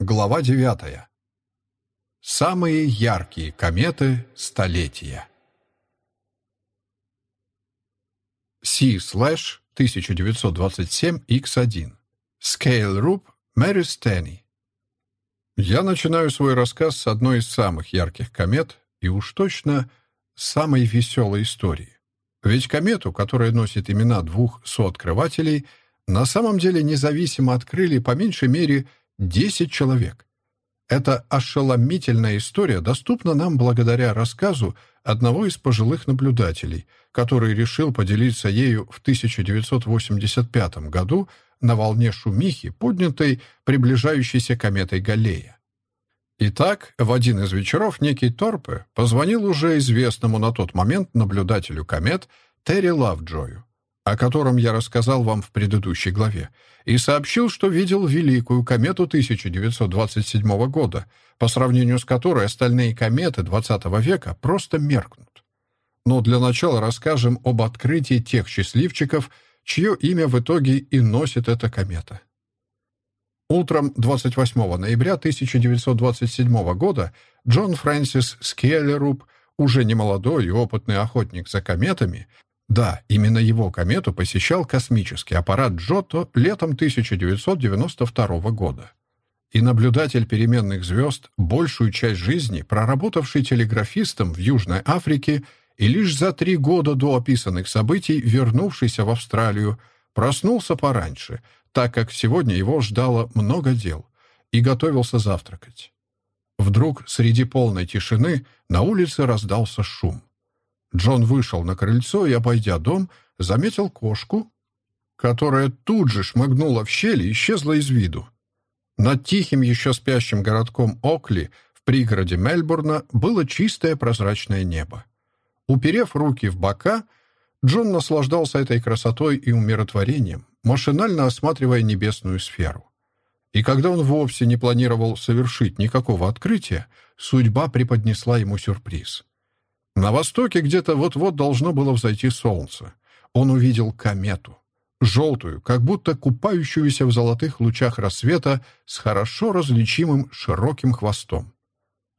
Глава 9. Самые яркие кометы столетия. C-slash 1927X1. Scale Rup Mary Stanley. Я начинаю свой рассказ с одной из самых ярких комет и уж точно самой веселой истории. Ведь комету, которая носит имена двух сооткрывателей, на самом деле независимо открыли по меньшей мере 10 человек. Эта ошеломительная история доступна нам благодаря рассказу одного из пожилых наблюдателей, который решил поделиться ею в 1985 году на волне шумихи, поднятой приближающейся кометой Галлея. Итак, в один из вечеров некий Торпе позвонил уже известному на тот момент наблюдателю комет Терри Лавджою о котором я рассказал вам в предыдущей главе, и сообщил, что видел великую комету 1927 года, по сравнению с которой остальные кометы XX века просто меркнут. Но для начала расскажем об открытии тех счастливчиков, чье имя в итоге и носит эта комета. Утром 28 ноября 1927 года Джон Фрэнсис Скеллеруп, уже немолодой и опытный охотник за кометами, да, именно его комету посещал космический аппарат Джотто летом 1992 года. И наблюдатель переменных звезд, большую часть жизни проработавший телеграфистом в Южной Африке и лишь за три года до описанных событий вернувшийся в Австралию, проснулся пораньше, так как сегодня его ждало много дел, и готовился завтракать. Вдруг среди полной тишины на улице раздался шум. Джон вышел на крыльцо и, обойдя дом, заметил кошку, которая тут же шмыгнула в щель и исчезла из виду. Над тихим еще спящим городком Окли в пригороде Мельбурна было чистое прозрачное небо. Уперев руки в бока, Джон наслаждался этой красотой и умиротворением, машинально осматривая небесную сферу. И когда он вовсе не планировал совершить никакого открытия, судьба преподнесла ему сюрприз. На востоке где-то вот-вот должно было взойти солнце. Он увидел комету. Желтую, как будто купающуюся в золотых лучах рассвета с хорошо различимым широким хвостом.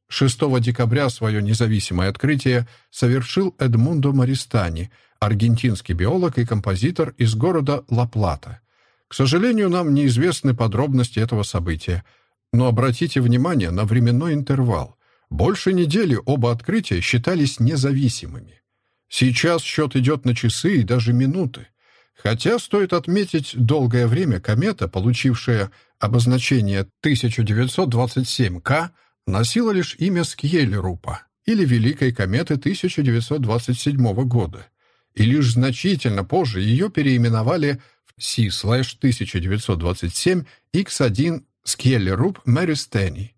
6 декабря свое независимое открытие совершил Эдмундо Маристани, аргентинский биолог и композитор из города Ла-Плата. К сожалению, нам неизвестны подробности этого события, но обратите внимание на временной интервал. Больше недели оба открытия считались независимыми. Сейчас счет идет на часы и даже минуты. Хотя, стоит отметить, долгое время комета, получившая обозначение 1927К, носила лишь имя Скьеллерупа или Великой кометы 1927 года, и лишь значительно позже ее переименовали в C-1927 X1 Скьеллеруп Мэристени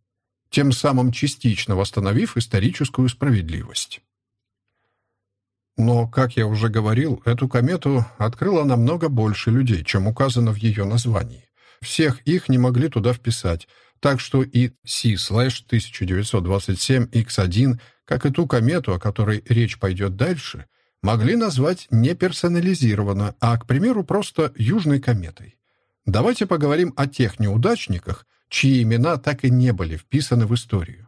тем самым частично восстановив историческую справедливость. Но, как я уже говорил, эту комету открыло намного больше людей, чем указано в ее названии. Всех их не могли туда вписать, так что и C-1927X1, как и ту комету, о которой речь пойдет дальше, могли назвать не персонализированно, а, к примеру, просто южной кометой. Давайте поговорим о тех неудачниках, чьи имена так и не были вписаны в историю.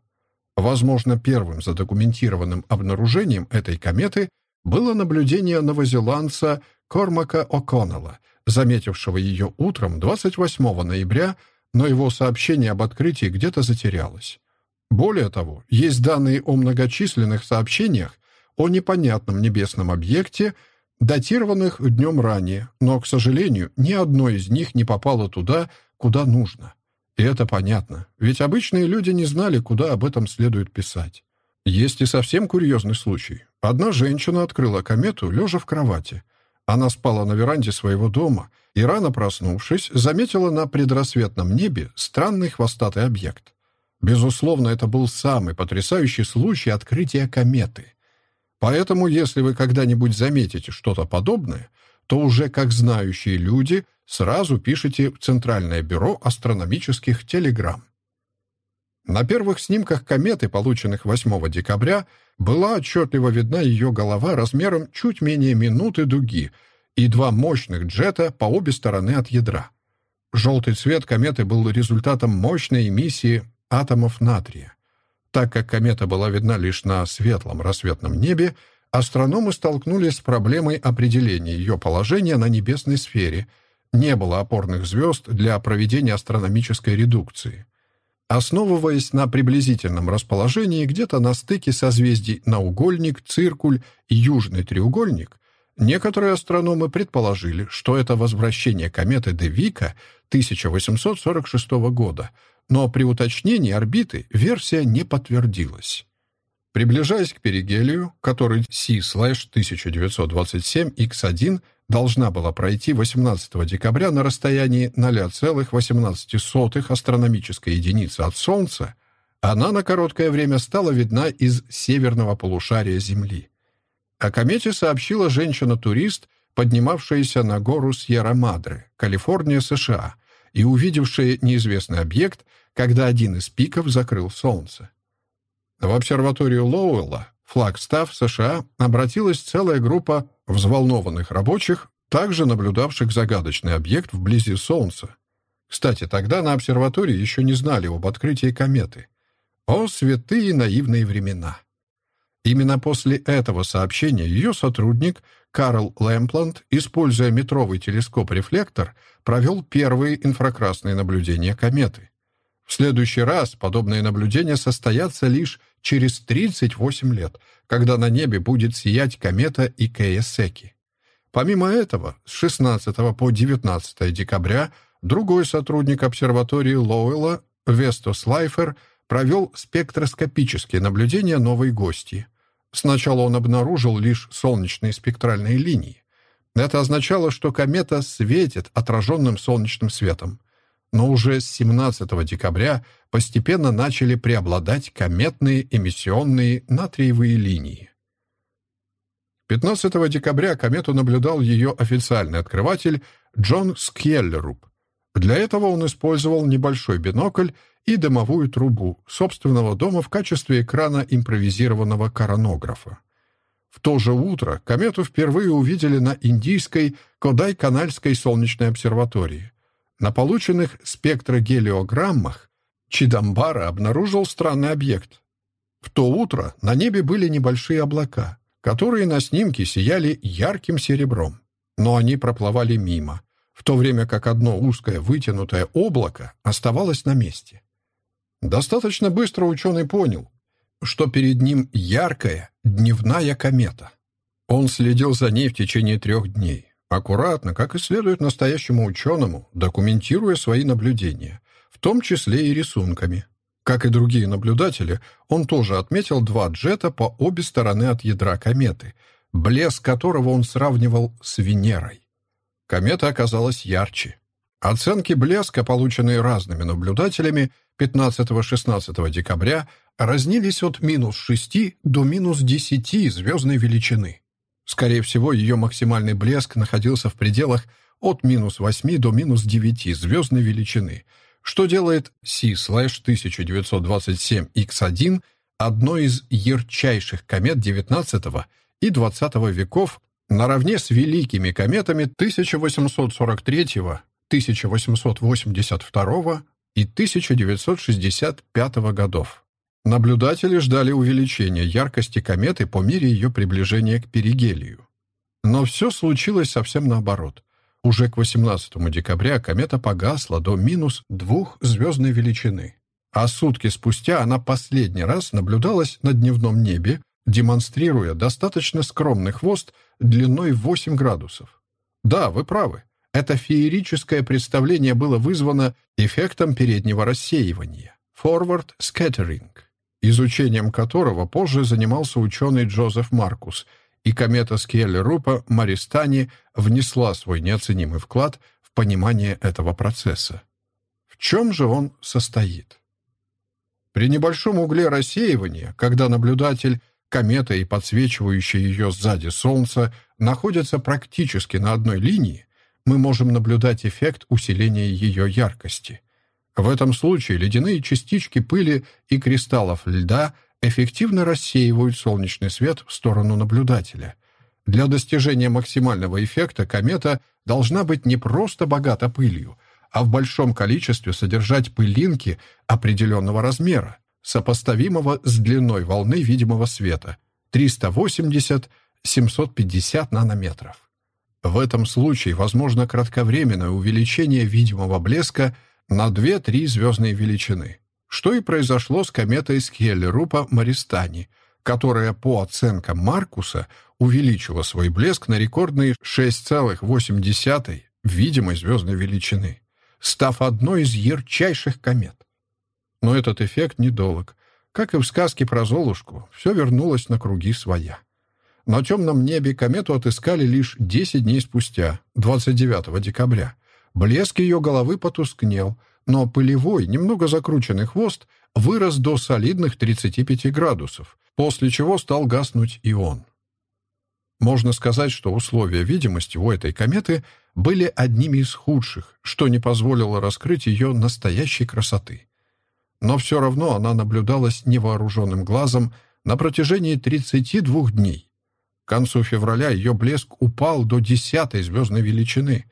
Возможно, первым задокументированным обнаружением этой кометы было наблюдение новозеландца Кормака О'Коннелла, заметившего ее утром 28 ноября, но его сообщение об открытии где-то затерялось. Более того, есть данные о многочисленных сообщениях о непонятном небесном объекте, датированных днем ранее, но, к сожалению, ни одно из них не попало туда, куда нужно. И это понятно, ведь обычные люди не знали, куда об этом следует писать. Есть и совсем курьезный случай. Одна женщина открыла комету, лежа в кровати. Она спала на веранде своего дома и, рано проснувшись, заметила на предрассветном небе странный хвостатый объект. Безусловно, это был самый потрясающий случай открытия кометы. Поэтому, если вы когда-нибудь заметите что-то подобное, то уже как знающие люди сразу пишите в Центральное бюро астрономических телеграмм. На первых снимках кометы, полученных 8 декабря, была отчетливо видна ее голова размером чуть менее минуты дуги и два мощных джета по обе стороны от ядра. желтый цвет кометы был результатом мощной эмиссии атомов натрия. Так как комета была видна лишь на светлом рассветном небе, астрономы столкнулись с проблемой определения ее положения на небесной сфере. Не было опорных звезд для проведения астрономической редукции. Основываясь на приблизительном расположении где-то на стыке созвездий наугольник, циркуль и южный треугольник, некоторые астрономы предположили, что это возвращение кометы Девика 1846 года — но при уточнении орбиты версия не подтвердилась. Приближаясь к перигелию, который C-1927X1 должна была пройти 18 декабря на расстоянии 0,18 астрономической единицы от Солнца, она на короткое время стала видна из северного полушария Земли. О комете сообщила женщина-турист, поднимавшаяся на гору Сьерра-Мадре, Калифорния, США, и увидевшая неизвестный объект, когда один из пиков закрыл солнце. В обсерваторию Лоуэлла, Флагстав, США, обратилась целая группа взволнованных рабочих, также наблюдавших загадочный объект вблизи Солнца. Кстати, тогда на обсерватории еще не знали об открытии кометы. О, святые наивные времена! Именно после этого сообщения ее сотрудник Карл Лэмпланд, используя метровый телескоп-рефлектор, провел первые инфракрасные наблюдения кометы. В следующий раз подобные наблюдения состоятся лишь через 38 лет, когда на небе будет сиять комета Икея-Секи. Помимо этого, с 16 по 19 декабря другой сотрудник обсерватории Лоуэлла, Вестос Лайфер, провел спектроскопические наблюдения новой гости. Сначала он обнаружил лишь солнечные спектральные линии. Это означало, что комета светит отраженным солнечным светом но уже с 17 декабря постепенно начали преобладать кометные эмиссионные натриевые линии. 15 декабря комету наблюдал ее официальный открыватель Джон Скьеллеруб. Для этого он использовал небольшой бинокль и дымовую трубу собственного дома в качестве экрана импровизированного коронографа. В то же утро комету впервые увидели на индийской Кодай-Канальской солнечной обсерватории. На полученных спектрогелиограммах Чидамбара обнаружил странный объект. В то утро на небе были небольшие облака, которые на снимке сияли ярким серебром. Но они проплывали мимо, в то время как одно узкое вытянутое облако оставалось на месте. Достаточно быстро ученый понял, что перед ним яркая дневная комета. Он следил за ней в течение трех дней. Аккуратно, как и следует настоящему ученому, документируя свои наблюдения, в том числе и рисунками. Как и другие наблюдатели, он тоже отметил два джета по обе стороны от ядра кометы, блеск которого он сравнивал с Венерой. Комета оказалась ярче. Оценки блеска, полученные разными наблюдателями 15-16 декабря, разнились от минус 6 до минус 10 звездной величины. Скорее всего, ее максимальный блеск находился в пределах от минус 8 до минус 9 звездной величины, что делает C-1927X1 одной из ярчайших комет XIX и XX веков наравне с великими кометами 1843, 1882 и 1965 годов. Наблюдатели ждали увеличения яркости кометы по мере ее приближения к перигелию. Но все случилось совсем наоборот. Уже к 18 декабря комета погасла до минус двух звездной величины, а сутки спустя она последний раз наблюдалась на дневном небе, демонстрируя достаточно скромный хвост длиной 8 градусов. Да, вы правы. Это феерическое представление было вызвано эффектом переднего рассеивания — forward scattering изучением которого позже занимался ученый Джозеф Маркус, и комета Скелли-Рупа Маристани внесла свой неоценимый вклад в понимание этого процесса. В чем же он состоит? При небольшом угле рассеивания, когда наблюдатель, комета и подсвечивающее ее сзади Солнце находятся практически на одной линии, мы можем наблюдать эффект усиления ее яркости — в этом случае ледяные частички пыли и кристаллов льда эффективно рассеивают солнечный свет в сторону наблюдателя. Для достижения максимального эффекта комета должна быть не просто богата пылью, а в большом количестве содержать пылинки определенного размера, сопоставимого с длиной волны видимого света 380-750 нанометров. В этом случае возможно кратковременное увеличение видимого блеска на 2-3 звездные величины, что и произошло с кометой Скелли-Рупа-Маристани, которая, по оценкам Маркуса, увеличила свой блеск на рекордные 6,8 видимой звездной величины, став одной из ярчайших комет. Но этот эффект недолг. Как и в сказке про Золушку, все вернулось на круги своя. На темном небе комету отыскали лишь 10 дней спустя, 29 декабря. Блеск ее головы потускнел, но пылевой, немного закрученный хвост вырос до солидных 35 градусов, после чего стал гаснуть и он. Можно сказать, что условия видимости у этой кометы были одними из худших, что не позволило раскрыть ее настоящей красоты. Но все равно она наблюдалась невооруженным глазом на протяжении 32 дней, к концу февраля ее блеск упал до десятой звездной величины,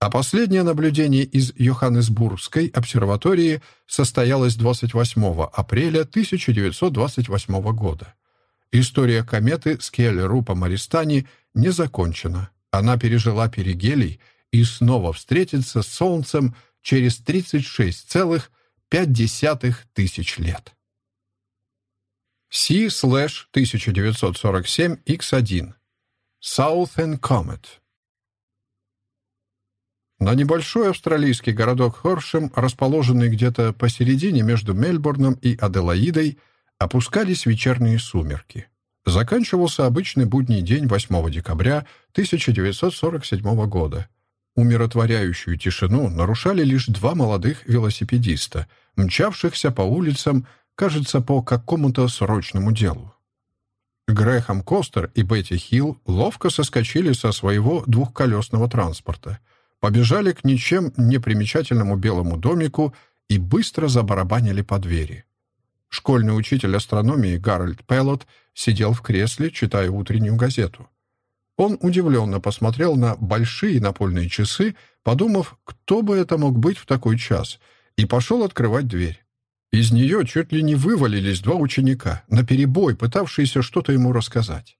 а последнее наблюдение из Йоханнесбургской обсерватории состоялось 28 апреля 1928 года. История кометы Скелли-Рупа-Маристани не закончена. Она пережила перигелий и снова встретится с Солнцем через 36,5 тысяч лет. C-1947X1 Southern Comet На небольшой австралийский городок Хоршем, расположенный где-то посередине между Мельбурном и Аделаидой, опускались вечерние сумерки. Заканчивался обычный будний день 8 декабря 1947 года. Умиротворяющую тишину нарушали лишь два молодых велосипедиста, мчавшихся по улицам кажется, по какому-то срочному делу. Грэхэм Костер и Бетти Хилл ловко соскочили со своего двухколесного транспорта, побежали к ничем не примечательному белому домику и быстро забарабанили по двери. Школьный учитель астрономии Гарольд Пеллот сидел в кресле, читая утреннюю газету. Он удивленно посмотрел на большие напольные часы, подумав, кто бы это мог быть в такой час, и пошел открывать дверь. Из нее чуть ли не вывалились два ученика, наперебой пытавшиеся что-то ему рассказать.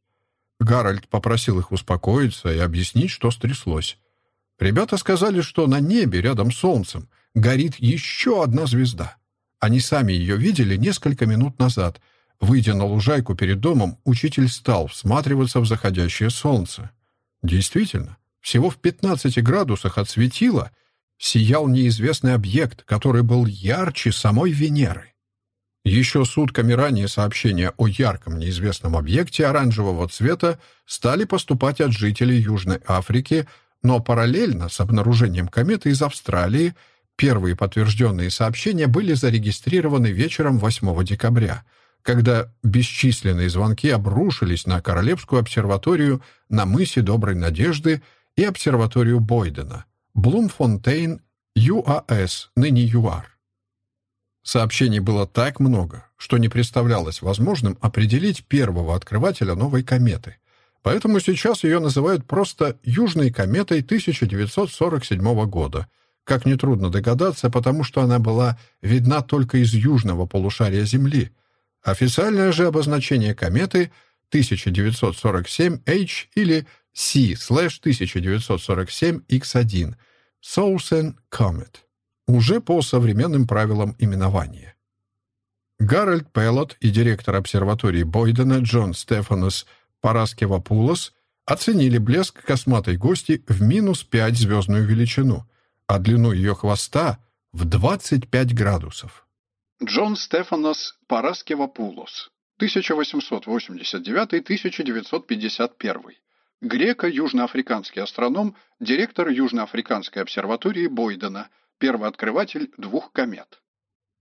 Гарольд попросил их успокоиться и объяснить, что стряслось. Ребята сказали, что на небе рядом с Солнцем горит еще одна звезда. Они сами ее видели несколько минут назад. Выйдя на лужайку перед домом, учитель стал всматриваться в заходящее солнце. Действительно, всего в 15 градусах от светила сиял неизвестный объект, который был ярче самой Венеры. Еще сутками ранее сообщения о ярком неизвестном объекте оранжевого цвета стали поступать от жителей Южной Африки, но параллельно с обнаружением кометы из Австралии первые подтвержденные сообщения были зарегистрированы вечером 8 декабря, когда бесчисленные звонки обрушились на Королевскую обсерваторию на мысе Доброй Надежды и обсерваторию Бойдена, Блумфонтейн, ЮАС, ныне ЮАР. Сообщений было так много, что не представлялось возможным определить первого открывателя новой кометы. Поэтому сейчас ее называют просто «Южной кометой 1947 года», как нетрудно догадаться, потому что она была видна только из южного полушария Земли. Официальное же обозначение кометы 1947H или C-1947X1 Southern Comet, уже по современным правилам именования. Гарольд Пеллот и директор обсерватории Бойдена Джон Стефанос Параскевапулос оценили блеск косматой гости в минус 5 звездную величину, а длину ее хвоста в 25 градусов. Джон Стефанос Параскевапулос 1889-1951 Греко-южноафриканский астроном, директор Южноафриканской обсерватории Бойдена, первооткрыватель двух комет.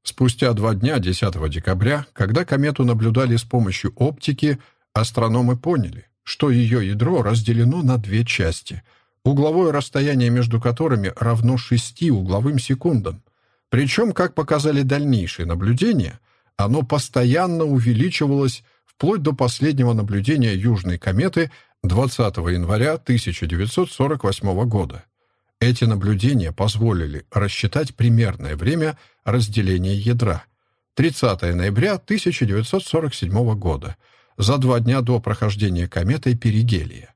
Спустя два дня, 10 декабря, когда комету наблюдали с помощью оптики, астрономы поняли, что ее ядро разделено на две части, угловое расстояние между которыми равно шести угловым секундам. Причем, как показали дальнейшие наблюдения, оно постоянно увеличивалось вплоть до последнего наблюдения южной кометы 20 января 1948 года. Эти наблюдения позволили рассчитать примерное время разделения ядра. 30 ноября 1947 года, за два дня до прохождения кометой Перигелия.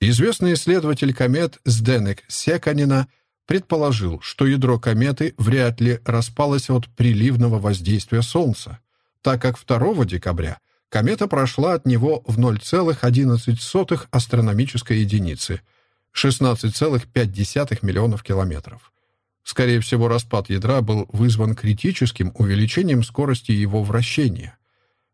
Известный исследователь комет Сденек Секанина предположил, что ядро кометы вряд ли распалось от приливного воздействия Солнца, так как 2 декабря комета прошла от него в 0,11 астрономической единицы, 16,5 миллионов километров. Скорее всего, распад ядра был вызван критическим увеличением скорости его вращения.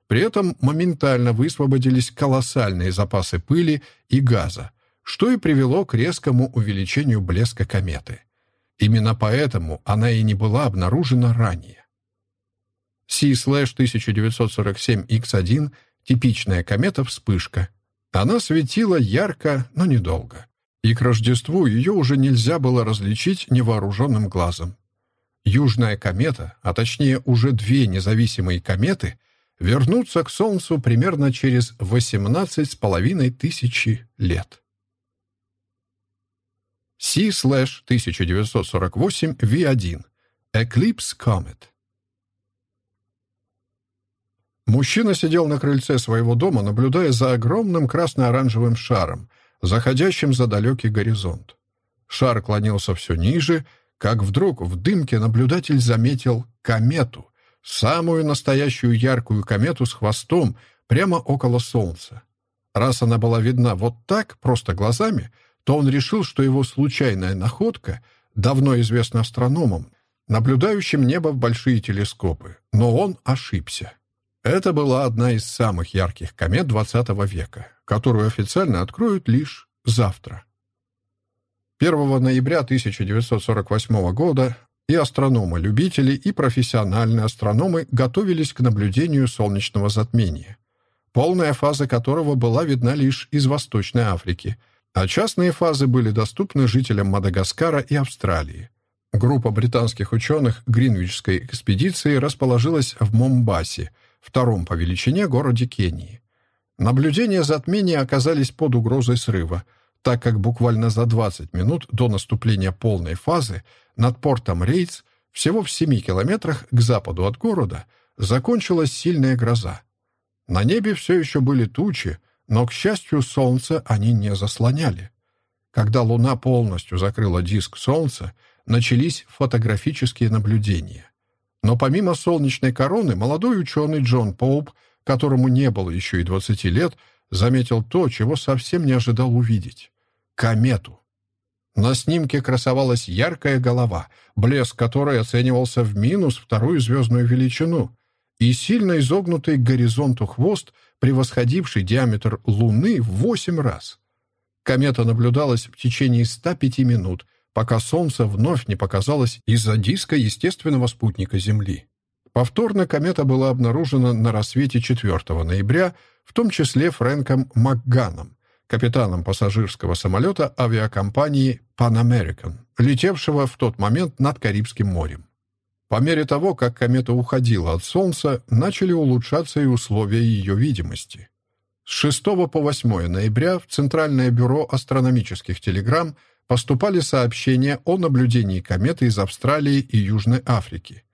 При этом моментально высвободились колоссальные запасы пыли и газа, что и привело к резкому увеличению блеска кометы. Именно поэтому она и не была обнаружена ранее. C-1947X1 — типичная комета-вспышка. Она светила ярко, но недолго. И к Рождеству ее уже нельзя было различить невооруженным глазом. Южная комета, а точнее уже две независимые кометы, вернутся к Солнцу примерно через 18,5 тысячи лет. C-1948V1 Eclipse Comet Мужчина сидел на крыльце своего дома, наблюдая за огромным красно-оранжевым шаром, заходящим за далекий горизонт. Шар клонился все ниже, как вдруг в дымке наблюдатель заметил комету, самую настоящую яркую комету с хвостом прямо около Солнца. Раз она была видна вот так, просто глазами — то он решил, что его случайная находка давно известна астрономам, наблюдающим небо в большие телескопы, но он ошибся. Это была одна из самых ярких комет XX века, которую официально откроют лишь завтра. 1 ноября 1948 года и астрономы-любители, и профессиональные астрономы готовились к наблюдению солнечного затмения, полная фаза которого была видна лишь из Восточной Африки – а частные фазы были доступны жителям Мадагаскара и Австралии. Группа британских ученых Гринвичской экспедиции расположилась в Момбасе, втором по величине городе Кении. Наблюдения затмения оказались под угрозой срыва, так как буквально за 20 минут до наступления полной фазы над портом Рейдс, всего в 7 километрах к западу от города, закончилась сильная гроза. На небе все еще были тучи, но, к счастью, Солнце они не заслоняли. Когда Луна полностью закрыла диск Солнца, начались фотографические наблюдения. Но помимо солнечной короны, молодой ученый Джон Поуп, которому не было еще и 20 лет, заметил то, чего совсем не ожидал увидеть — комету. На снимке красовалась яркая голова, блеск которой оценивался в минус вторую звездную величину, и сильно изогнутый к горизонту хвост — превосходивший диаметр Луны в 8 раз. Комета наблюдалась в течение 105 минут, пока Солнце вновь не показалось из-за диска естественного спутника Земли. Повторно комета была обнаружена на рассвете 4 ноября, в том числе Фрэнком Макганом, капитаном пассажирского самолета авиакомпании Pan American, летевшего в тот момент над Карибским морем. По мере того, как комета уходила от Солнца, начали улучшаться и условия ее видимости. С 6 по 8 ноября в Центральное бюро астрономических телеграмм поступали сообщения о наблюдении кометы из Австралии и Южной Африки.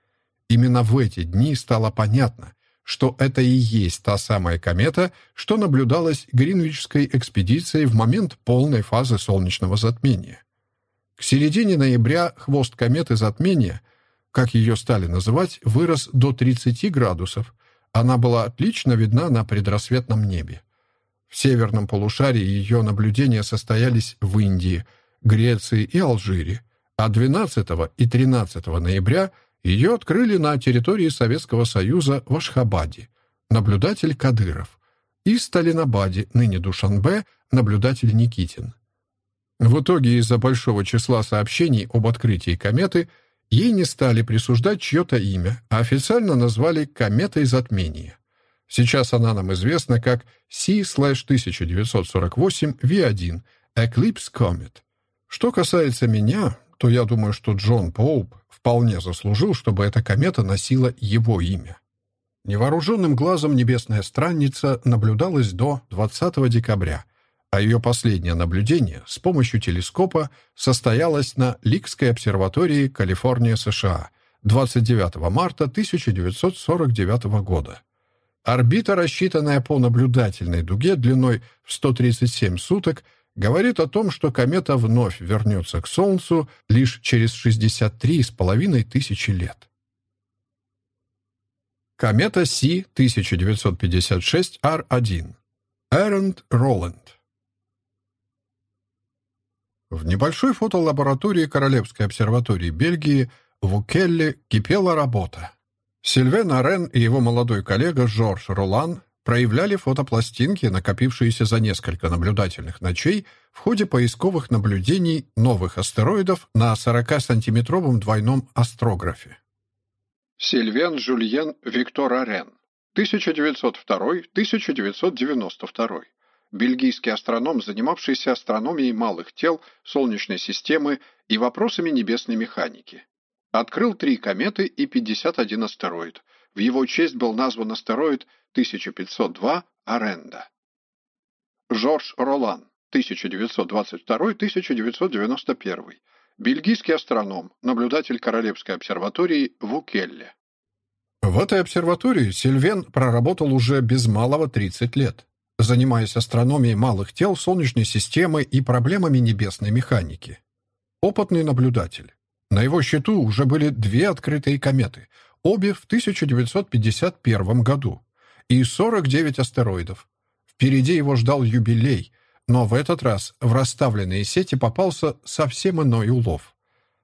Именно в эти дни стало понятно, что это и есть та самая комета, что наблюдалась Гринвичской экспедицией в момент полной фазы солнечного затмения. К середине ноября хвост кометы затмения – как ее стали называть, вырос до 30 градусов. Она была отлично видна на предрассветном небе. В северном полушарии ее наблюдения состоялись в Индии, Греции и Алжире, а 12 и 13 ноября ее открыли на территории Советского Союза в Ашхабаде, наблюдатель Кадыров, и Сталинабаде, ныне Душанбе, наблюдатель Никитин. В итоге из-за большого числа сообщений об открытии кометы – Ей не стали присуждать чье-то имя, а официально назвали «кометой затмения». Сейчас она нам известна как C-1948V1 Eclipse Comet. Что касается меня, то я думаю, что Джон Поуп вполне заслужил, чтобы эта комета носила его имя. Невооруженным глазом небесная странница наблюдалась до 20 декабря, а ее последнее наблюдение с помощью телескопа состоялось на Ликской обсерватории Калифорния, США, 29 марта 1949 года. Орбита, рассчитанная по наблюдательной дуге длиной в 137 суток, говорит о том, что комета вновь вернется к Солнцу лишь через 63,5 тысячи лет. Комета Си 1956-R1. Эренд Роланд. В небольшой фотолаборатории Королевской обсерватории Бельгии в Укелле кипела работа. Сильвен Арен и его молодой коллега Жорж Ролан проявляли фотопластинки, накопившиеся за несколько наблюдательных ночей в ходе поисковых наблюдений новых астероидов на 40-сантиметровом двойном астрографе. Сильвен Жульен Виктор Арен, 1902-1992. Бельгийский астроном, занимавшийся астрономией малых тел Солнечной системы и вопросами небесной механики. Открыл три кометы и 51 астероид. В его честь был назван астероид 1502 Аренда. Жорж Ролан, 1922-1991. Бельгийский астроном, наблюдатель Королевской обсерватории в Укелле. В этой обсерватории Сильвен проработал уже без малого 30 лет, занимаясь астрономией малых тел Солнечной системы и проблемами небесной механики. Опытный наблюдатель. На его счету уже были две открытые кометы, обе в 1951 году, и 49 астероидов. Впереди его ждал юбилей — но в этот раз в расставленные сети попался совсем иной улов.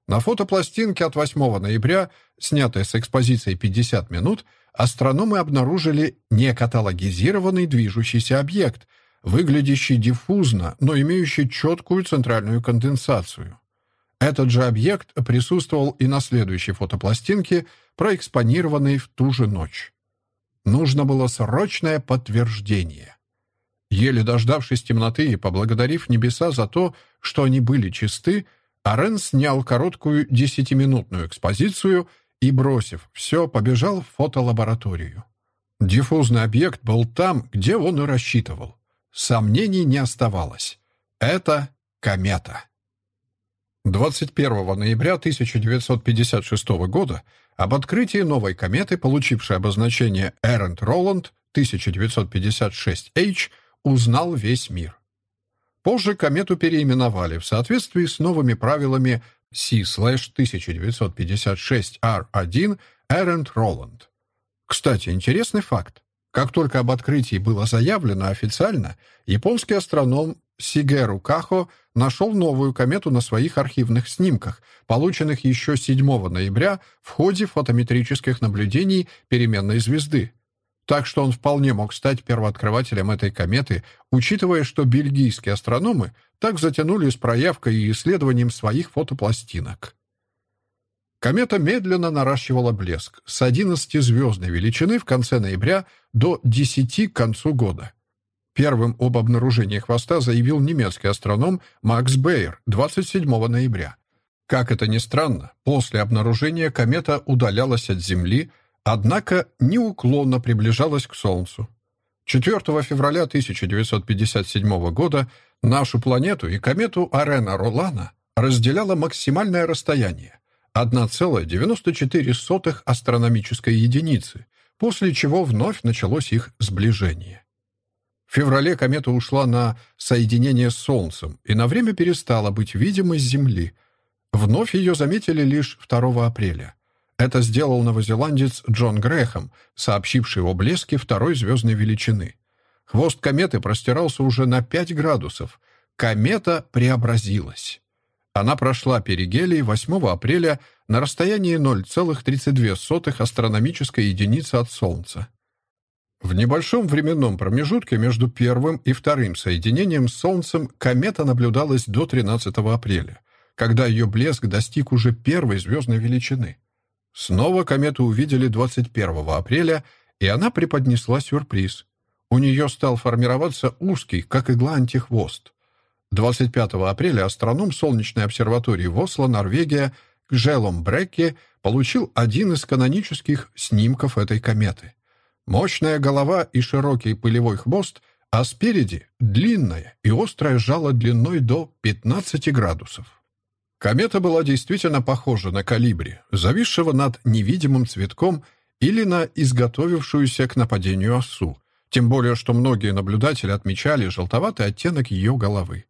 На фотопластинке от 8 ноября, снятой с экспозицией 50 минут, астрономы обнаружили некаталогизированный движущийся объект, выглядящий диффузно, но имеющий четкую центральную конденсацию. Этот же объект присутствовал и на следующей фотопластинке, проэкспонированной в ту же ночь. Нужно было срочное подтверждение. Еле дождавшись темноты и поблагодарив небеса за то, что они были чисты, Арен снял короткую десятиминутную экспозицию и, бросив все, побежал в фотолабораторию. Диффузный объект был там, где он и рассчитывал. Сомнений не оставалось. Это комета. 21 ноября 1956 года об открытии новой кометы, получившей обозначение Эрент Роланд 1956H, узнал весь мир. Позже комету переименовали в соответствии с новыми правилами C-1956-R1 Эрент Роланд. Кстати, интересный факт. Как только об открытии было заявлено официально, японский астроном Сигеру Кахо нашел новую комету на своих архивных снимках, полученных еще 7 ноября в ходе фотометрических наблюдений переменной звезды. Так что он вполне мог стать первооткрывателем этой кометы, учитывая, что бельгийские астрономы так затянули с проявкой и исследованием своих фотопластинок. Комета медленно наращивала блеск с 11-звездной величины в конце ноября до 10 к концу года. Первым об обнаружении хвоста заявил немецкий астроном Макс Бейер 27 ноября. Как это ни странно, после обнаружения комета удалялась от Земли, однако неуклонно приближалась к Солнцу. 4 февраля 1957 года нашу планету и комету Арена Ролана разделяло максимальное расстояние — 1,94 астрономической единицы, после чего вновь началось их сближение. В феврале комета ушла на соединение с Солнцем и на время перестала быть видимой с Земли. Вновь ее заметили лишь 2 апреля — это сделал новозеландец Джон Грэхэм, сообщивший о блеске второй звездной величины. Хвост кометы простирался уже на 5 градусов. Комета преобразилась. Она прошла перигелий 8 апреля на расстоянии 0,32 астрономической единицы от Солнца. В небольшом временном промежутке между первым и вторым соединением с Солнцем комета наблюдалась до 13 апреля, когда ее блеск достиг уже первой звездной величины. Снова комету увидели 21 апреля, и она преподнесла сюрприз. У нее стал формироваться узкий, как игла, антихвост. 25 апреля астроном Солнечной обсерватории в Осло, Норвегия, Гжелом Брекке получил один из канонических снимков этой кометы. Мощная голова и широкий пылевой хвост а спереди длинное и острое жало длиной до 15 градусов. Комета была действительно похожа на калибри, зависшего над невидимым цветком или на изготовившуюся к нападению осу, тем более что многие наблюдатели отмечали желтоватый оттенок ее головы.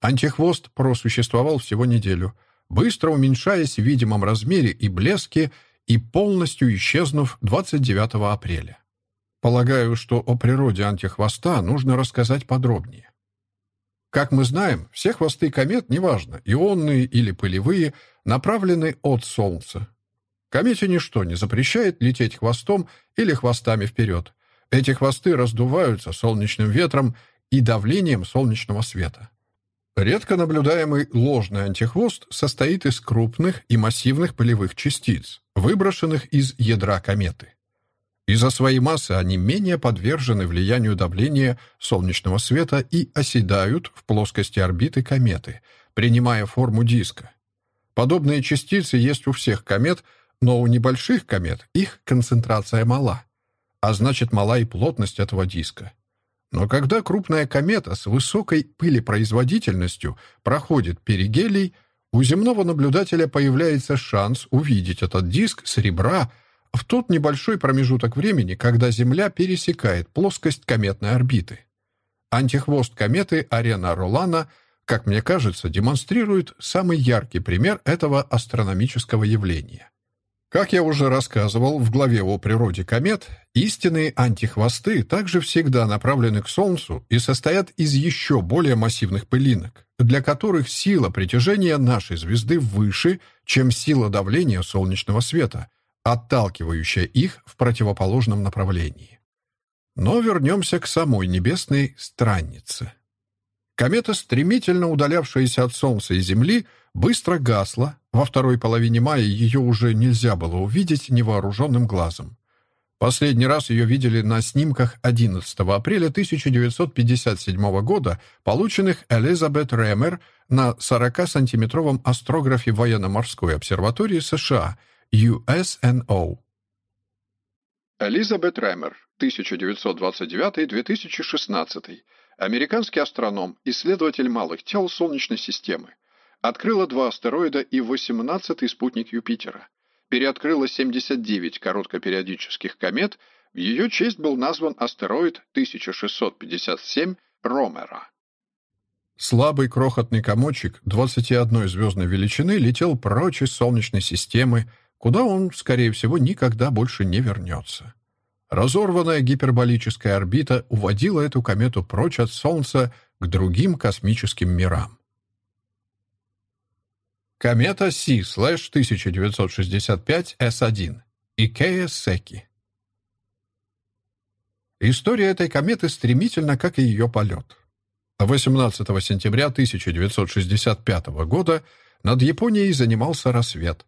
Антихвост просуществовал всего неделю, быстро уменьшаясь в видимом размере и блеске и полностью исчезнув 29 апреля. Полагаю, что о природе антихвоста нужно рассказать подробнее. Как мы знаем, все хвосты комет, неважно, ионные или пылевые, направлены от Солнца. Комете ничто не запрещает лететь хвостом или хвостами вперед. Эти хвосты раздуваются солнечным ветром и давлением солнечного света. Редко наблюдаемый ложный антихвост состоит из крупных и массивных пылевых частиц, выброшенных из ядра кометы. Из-за своей массы они менее подвержены влиянию давления солнечного света и оседают в плоскости орбиты кометы, принимая форму диска. Подобные частицы есть у всех комет, но у небольших комет их концентрация мала, а значит мала и плотность этого диска. Но когда крупная комета с высокой пылепроизводительностью проходит перигелий, у земного наблюдателя появляется шанс увидеть этот диск с ребра, в тот небольшой промежуток времени, когда Земля пересекает плоскость кометной орбиты. Антихвост кометы Арена Ролана, как мне кажется, демонстрирует самый яркий пример этого астрономического явления. Как я уже рассказывал в главе о природе комет, истинные антихвосты также всегда направлены к Солнцу и состоят из еще более массивных пылинок, для которых сила притяжения нашей звезды выше, чем сила давления солнечного света, отталкивающая их в противоположном направлении. Но вернемся к самой небесной страннице. Комета, стремительно удалявшаяся от Солнца и Земли, быстро гасла. Во второй половине мая ее уже нельзя было увидеть невооруженным глазом. Последний раз ее видели на снимках 11 апреля 1957 года, полученных Элизабет Ремер на 40-сантиметровом астрографе военно-морской обсерватории США USNO. Элизабет Рэмер, 1929-2016, американский астроном, исследователь малых тел Солнечной системы. Открыла два астероида и 18-й спутник Юпитера. Переоткрыла 79 короткопериодических комет, в ее честь был назван астероид 1657 Ромера. Слабый крохотный комочек 21 звездной величины летел прочь из Солнечной системы, куда он, скорее всего, никогда больше не вернется. Разорванная гиперболическая орбита уводила эту комету прочь от Солнца к другим космическим мирам. Комета C-1965S1 Икея Секи История этой кометы стремительна, как и ее полет. 18 сентября 1965 года над Японией занимался рассвет —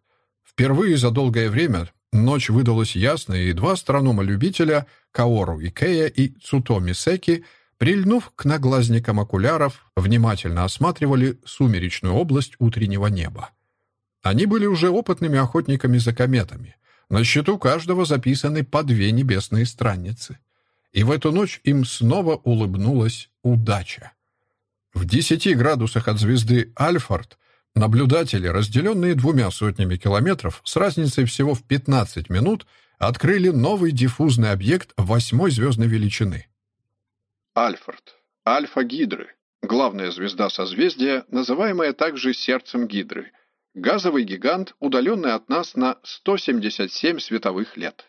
Впервые за долгое время ночь выдалась ясной, и два астронома-любителя Каору Икея и Цутоми Секи, прильнув к наглазникам окуляров, внимательно осматривали сумеречную область утреннего неба. Они были уже опытными охотниками за кометами. На счету каждого записаны по две небесные страницы. И в эту ночь им снова улыбнулась удача. В десяти градусах от звезды Альфорд Наблюдатели, разделенные двумя сотнями километров с разницей всего в 15 минут, открыли новый диффузный объект восьмой звездной величины. Альфорд. Альфа-гидры. Главная звезда созвездия, называемая также сердцем гидры. Газовый гигант, удаленный от нас на 177 световых лет.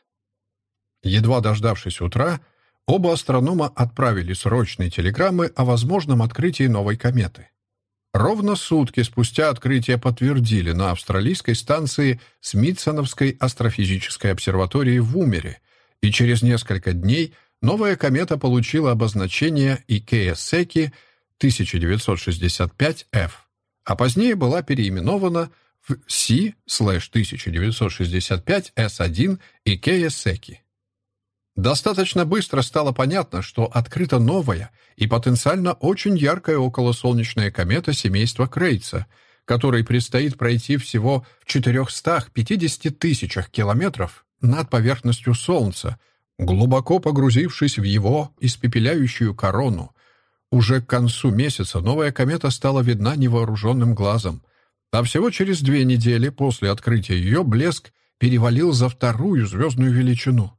Едва дождавшись утра, оба астронома отправили срочные телеграммы о возможном открытии новой кометы. Ровно сутки спустя открытие подтвердили на австралийской станции Смитсоновской астрофизической обсерватории в Умере, и через несколько дней новая комета получила обозначение Икея Секи 1965F, а позднее была переименована в C-1965S1 Икея Секи. Достаточно быстро стало понятно, что открыта новая и потенциально очень яркая околосолнечная комета семейства Крейца, которой предстоит пройти всего в 450 тысячах километров над поверхностью Солнца, Глубоко погрузившись в его испепеляющую корону, уже к концу месяца новая комета стала видна невооруженным глазом, а всего через две недели после открытия ее блеск перевалил за вторую звездную величину.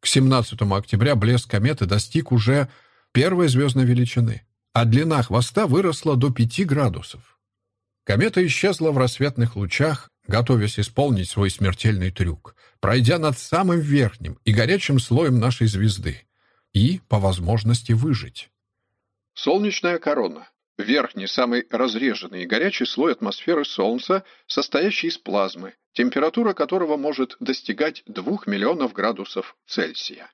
К 17 октября блеск кометы достиг уже первой звездной величины, а длина хвоста выросла до 5 градусов. Комета исчезла в рассветных лучах, готовясь исполнить свой смертельный трюк, пройдя над самым верхним и горячим слоем нашей звезды, и, по возможности, выжить. Солнечная корона. Верхний, самый разреженный и горячий слой атмосферы Солнца, состоящий из плазмы, температура которого может достигать 2 миллионов градусов Цельсия.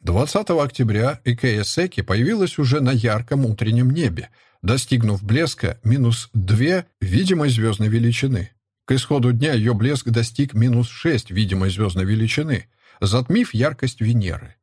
20 октября Икея Секи появилась уже на ярком утреннем небе, достигнув блеска минус 2 видимой звездной величины. К исходу дня ее блеск достиг минус 6 видимой звездной величины, затмив яркость Венеры.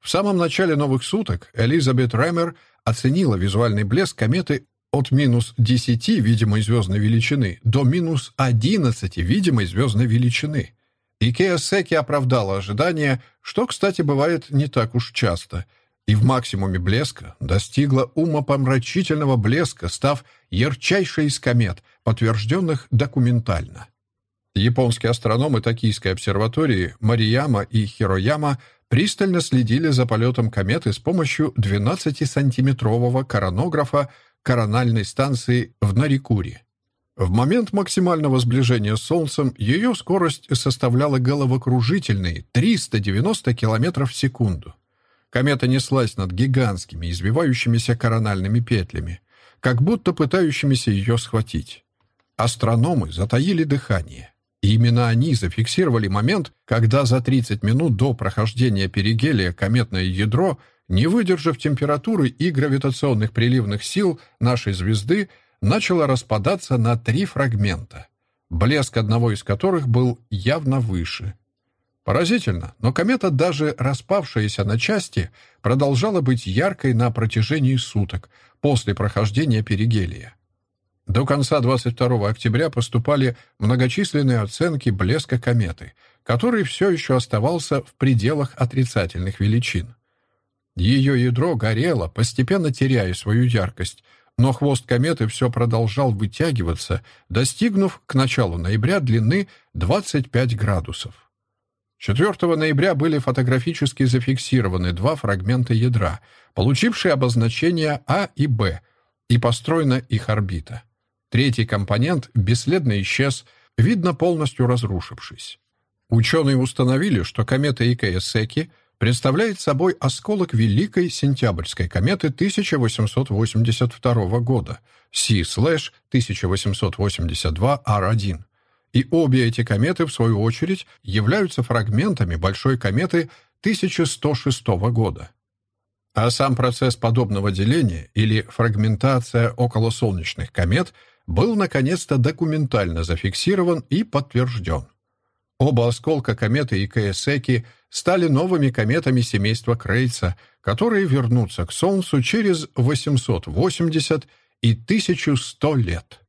В самом начале новых суток Элизабет Рэмер оценила визуальный блеск кометы от минус 10 видимой звездной величины до минус 11 видимой звездной величины. Икеа Секи оправдала ожидания, что, кстати, бывает не так уж часто, и в максимуме блеска достигла умопомрачительного блеска, став ярчайшей из комет, подтвержденных документально. Японские астрономы Токийской обсерватории Марияма и Хирояма пристально следили за полетом кометы с помощью 12-сантиметрового коронографа корональной станции в Нарикуре. В момент максимального сближения с Солнцем ее скорость составляла головокружительные 390 км в секунду. Комета неслась над гигантскими, извивающимися корональными петлями, как будто пытающимися ее схватить. Астрономы затаили дыхание. И именно они зафиксировали момент, когда за 30 минут до прохождения перигелия кометное ядро, не выдержав температуры и гравитационных приливных сил нашей звезды, начало распадаться на три фрагмента, блеск одного из которых был явно выше. Поразительно, но комета, даже распавшаяся на части, продолжала быть яркой на протяжении суток после прохождения перигелия. До конца 22 октября поступали многочисленные оценки блеска кометы, который все еще оставался в пределах отрицательных величин. Ее ядро горело, постепенно теряя свою яркость, но хвост кометы все продолжал вытягиваться, достигнув к началу ноября длины 25 градусов. 4 ноября были фотографически зафиксированы два фрагмента ядра, получившие обозначения А и Б, и построена их орбита. Третий компонент бесследно исчез, видно полностью разрушившись. Ученые установили, что комета Икея-Секи представляет собой осколок Великой Сентябрьской кометы 1882 года C-1882-R1. И обе эти кометы, в свою очередь, являются фрагментами большой кометы 1106 года. А сам процесс подобного деления или фрагментация околосолнечных комет – был наконец-то документально зафиксирован и подтвержден. Оба осколка кометы Икея-Секи стали новыми кометами семейства Крейца, которые вернутся к Солнцу через 880 и 1100 лет.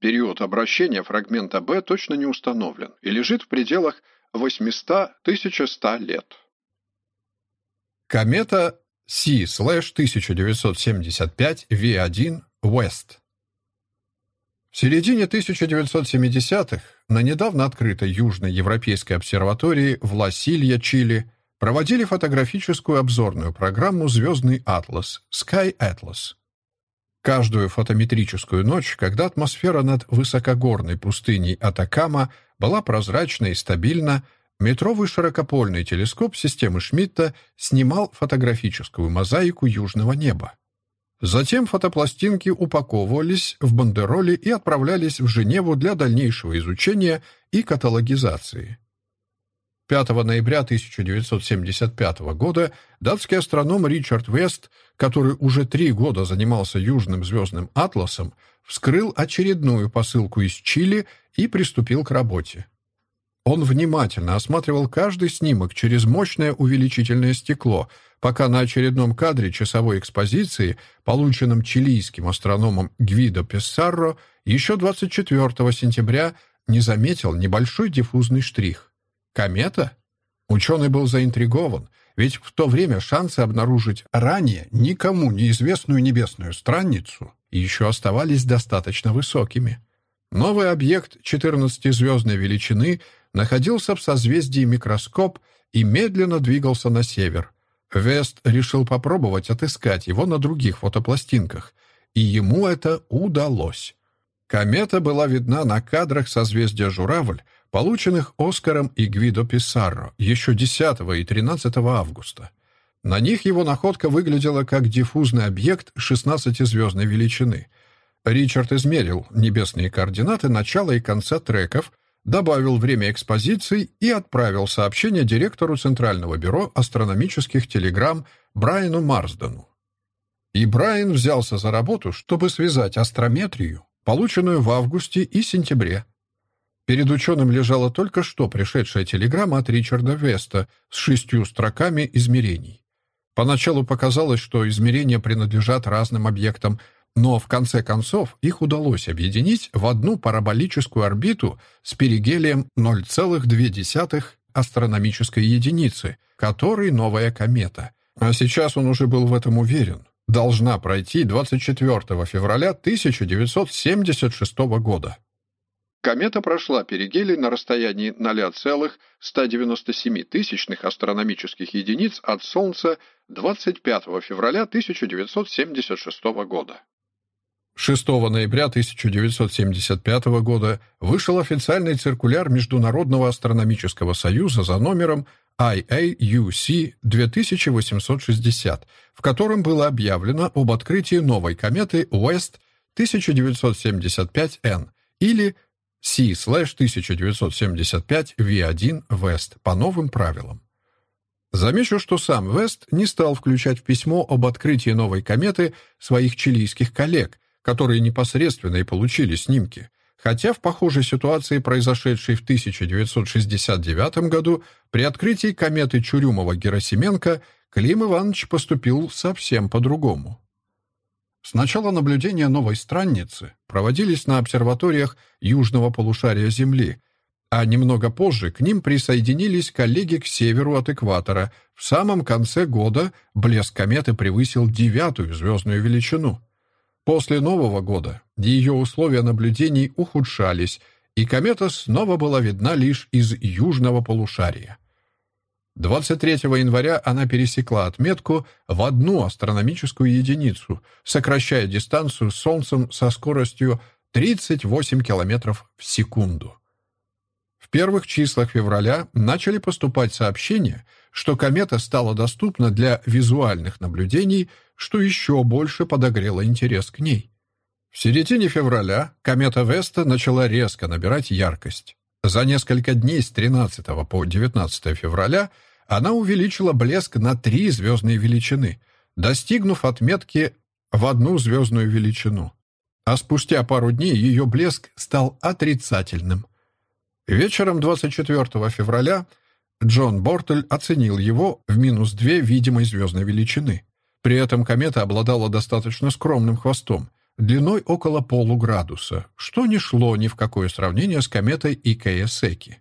Период обращения фрагмента Б точно не установлен и лежит в пределах 800-1100 лет. Комета C-1975 V1 West в середине 1970-х на недавно открытой Южной Европейской обсерватории в Ла-Силья, Чили, проводили фотографическую обзорную программу «Звездный атлас» Sky Atlas. Каждую фотометрическую ночь, когда атмосфера над высокогорной пустыней Атакама была прозрачна и стабильна, метровый широкопольный телескоп системы Шмидта снимал фотографическую мозаику южного неба. Затем фотопластинки упаковывались в бандероли и отправлялись в Женеву для дальнейшего изучения и каталогизации. 5 ноября 1975 года датский астроном Ричард Вест, который уже три года занимался Южным звездным атласом, вскрыл очередную посылку из Чили и приступил к работе. Он внимательно осматривал каждый снимок через мощное увеличительное стекло, пока на очередном кадре часовой экспозиции, полученном чилийским астрономом Гвидо Пессарро, еще 24 сентября не заметил небольшой диффузный штрих. Комета? Ученый был заинтригован, ведь в то время шансы обнаружить ранее никому неизвестную небесную странницу еще оставались достаточно высокими. Новый объект 14-звездной величины находился в созвездии микроскоп и медленно двигался на север. Вест решил попробовать отыскать его на других фотопластинках, и ему это удалось. Комета была видна на кадрах созвездия Журавль, полученных Оскаром и Гвидо Писсарро еще 10 и 13 августа. На них его находка выглядела как диффузный объект 16-звездной величины. Ричард измерил небесные координаты начала и конца треков, добавил время экспозиции и отправил сообщение директору Центрального бюро астрономических телеграмм Брайану Марсдену. И Брайан взялся за работу, чтобы связать астрометрию, полученную в августе и сентябре. Перед ученым лежала только что пришедшая телеграмма от Ричарда Веста с шестью строками измерений. Поначалу показалось, что измерения принадлежат разным объектам, но в конце концов их удалось объединить в одну параболическую орбиту с перигелием 0,2 астрономической единицы, которой новая комета. А сейчас он уже был в этом уверен. Должна пройти 24 февраля 1976 года. Комета прошла перигелий на расстоянии 0,197 тысячных астрономических единиц от Солнца 25 февраля 1976 года. 6 ноября 1975 года вышел официальный циркуляр Международного астрономического союза за номером IAUC 2860, в котором было объявлено об открытии новой кометы West 1975N или C-1975V1 West по новым правилам. Замечу, что сам Вест не стал включать в письмо об открытии новой кометы своих чилийских коллег, которые непосредственно и получили снимки, хотя в похожей ситуации, произошедшей в 1969 году, при открытии кометы Чурюмова-Герасименко, Клим Иванович поступил совсем по-другому. Сначала наблюдения новой странницы проводились на обсерваториях южного полушария Земли, а немного позже к ним присоединились коллеги к северу от экватора. В самом конце года блеск кометы превысил девятую звездную величину. После Нового года ее условия наблюдений ухудшались, и комета снова была видна лишь из южного полушария. 23 января она пересекла отметку в одну астрономическую единицу, сокращая дистанцию с Солнцем со скоростью 38 км в секунду. В первых числах февраля начали поступать сообщения, что комета стала доступна для визуальных наблюдений – что еще больше подогрело интерес к ней. В середине февраля комета Веста начала резко набирать яркость. За несколько дней с 13 по 19 февраля она увеличила блеск на три звездные величины, достигнув отметки в одну звездную величину. А спустя пару дней ее блеск стал отрицательным. Вечером 24 февраля Джон Бортель оценил его в минус две видимой звездной величины. При этом комета обладала достаточно скромным хвостом, длиной около полуградуса, что не шло ни в какое сравнение с кометой Икея-Секи.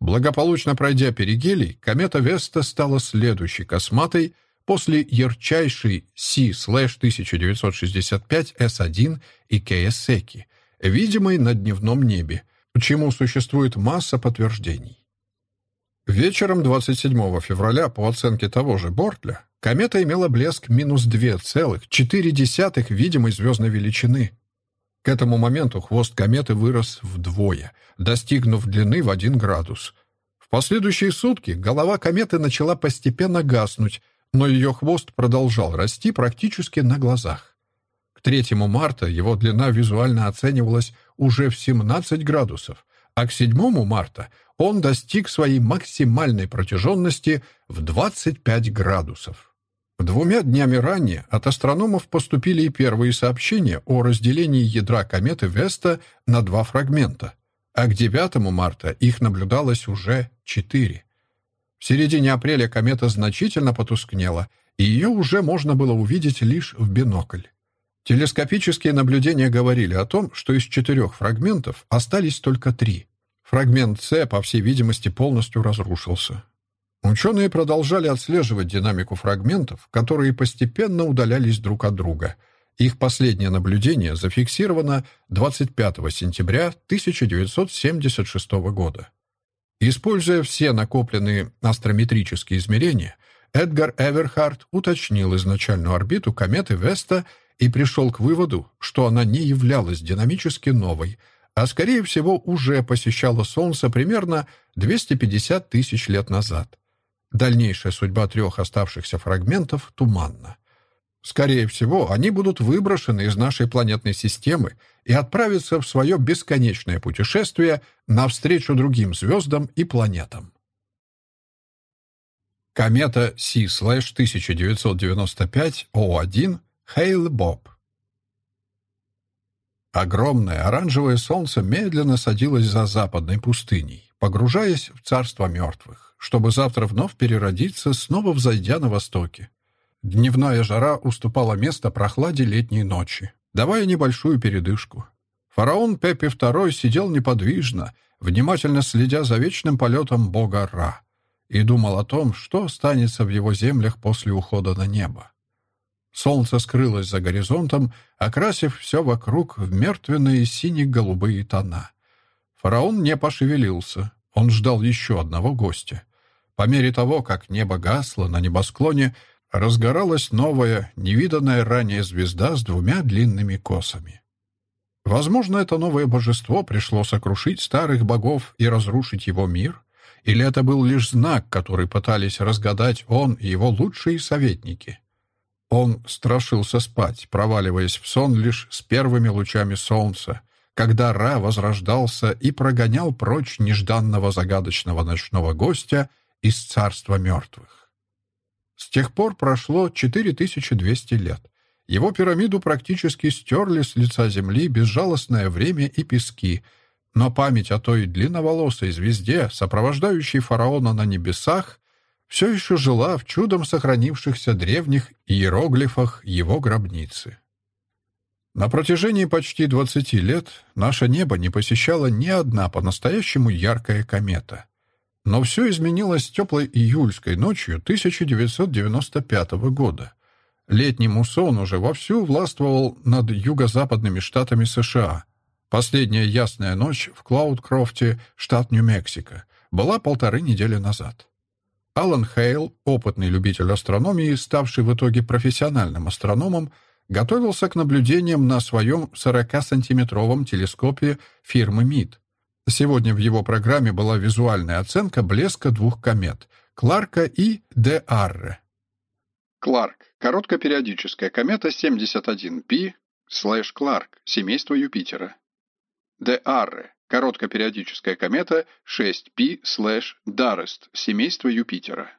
Благополучно пройдя перигелий, комета Веста стала следующей косматой после ярчайшей C-1965S1 Икея-Секи, видимой на дневном небе, чему существует масса подтверждений. Вечером 27 февраля, по оценке того же Бортля, комета имела блеск минус 2,4 видимой звездной величины. К этому моменту хвост кометы вырос вдвое, достигнув длины в 1 градус. В последующие сутки голова кометы начала постепенно гаснуть, но ее хвост продолжал расти практически на глазах. К 3 марта его длина визуально оценивалась уже в 17 градусов, а к 7 марта он достиг своей максимальной протяженности в 25 градусов. Двумя днями ранее от астрономов поступили и первые сообщения о разделении ядра кометы Веста на два фрагмента, а к 9 марта их наблюдалось уже четыре. В середине апреля комета значительно потускнела, и ее уже можно было увидеть лишь в бинокль. Телескопические наблюдения говорили о том, что из четырех фрагментов остались только три. Фрагмент С, по всей видимости, полностью разрушился. Ученые продолжали отслеживать динамику фрагментов, которые постепенно удалялись друг от друга. Их последнее наблюдение зафиксировано 25 сентября 1976 года. Используя все накопленные астрометрические измерения, Эдгар Эверхард уточнил изначальную орбиту кометы Веста и пришел к выводу, что она не являлась динамически новой, а, скорее всего, уже посещала Солнце примерно 250 тысяч лет назад. Дальнейшая судьба трех оставшихся фрагментов туманна. Скорее всего, они будут выброшены из нашей планетной системы и отправятся в свое бесконечное путешествие навстречу другим звездам и планетам. Комета C-1995-O1 Хейл-Боб Огромное оранжевое солнце медленно садилось за западной пустыней, погружаясь в царство мертвых, чтобы завтра вновь переродиться, снова взойдя на востоке. Дневная жара уступала место прохладе летней ночи, давая небольшую передышку. Фараон Пеппи II сидел неподвижно, внимательно следя за вечным полетом бога Ра, и думал о том, что останется в его землях после ухода на небо. Солнце скрылось за горизонтом, окрасив все вокруг в мертвенные сине-голубые тона. Фараон не пошевелился. Он ждал еще одного гостя. По мере того, как небо гасло на небосклоне, разгоралась новая, невиданная ранее звезда с двумя длинными косами. Возможно, это новое божество пришло сокрушить старых богов и разрушить его мир, или это был лишь знак, который пытались разгадать он и его лучшие советники — он страшился спать, проваливаясь в сон лишь с первыми лучами солнца, когда Ра возрождался и прогонял прочь нежданного загадочного ночного гостя из царства мертвых. С тех пор прошло 4200 лет. Его пирамиду практически стерли с лица земли безжалостное время и пески, но память о той длинноволосой звезде, сопровождающей фараона на небесах, все еще жила в чудом сохранившихся древних иероглифах его гробницы. На протяжении почти 20 лет наше небо не посещала ни одна по-настоящему яркая комета. Но все изменилось теплой июльской ночью 1995 года. Летний муссон уже вовсю властвовал над юго-западными штатами США. Последняя ясная ночь в Клаудкрофте, штат Нью-Мексико, была полторы недели назад. Алан Хейл, опытный любитель астрономии, ставший в итоге профессиональным астрономом, готовился к наблюдениям на своем 40-сантиметровом телескопе фирмы МИД. Сегодня в его программе была визуальная оценка блеска двух комет — Кларка и Де Арре. Кларк — короткопериодическая комета 71P слэш Кларк, семейство Юпитера. Де Арре Короткопериодическая комета 6P/Дарест, семейство Юпитера.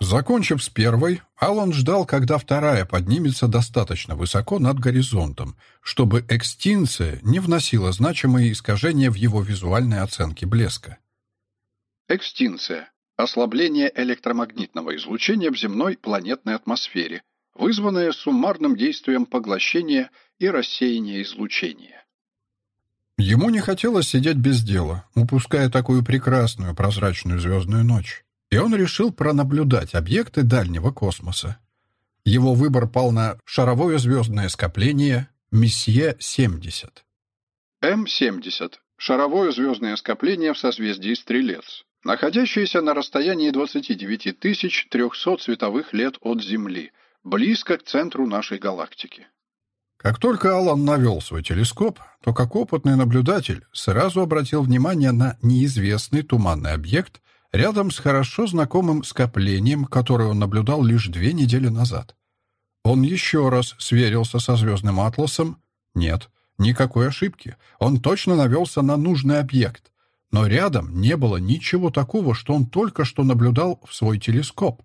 Закончив с первой, Алан ждал, когда вторая поднимется достаточно высоко над горизонтом, чтобы экстинция не вносила значимые искажения в его визуальной оценке блеска. Экстинция – ослабление электромагнитного излучения в земной планетной атмосфере, вызванное суммарным действием поглощения и рассеяния излучения. Ему не хотелось сидеть без дела, упуская такую прекрасную прозрачную звездную ночь. И он решил пронаблюдать объекты дальнего космоса. Его выбор пал на шаровое звездное скопление Месье-70. М-70 – шаровое звездное скопление в созвездии Стрелец, находящееся на расстоянии 29 300 световых лет от Земли, близко к центру нашей галактики. Как только Алан навел свой телескоп, то как опытный наблюдатель сразу обратил внимание на неизвестный туманный объект рядом с хорошо знакомым скоплением, которое он наблюдал лишь две недели назад. Он еще раз сверился со звездным атласом. Нет, никакой ошибки. Он точно навелся на нужный объект. Но рядом не было ничего такого, что он только что наблюдал в свой телескоп.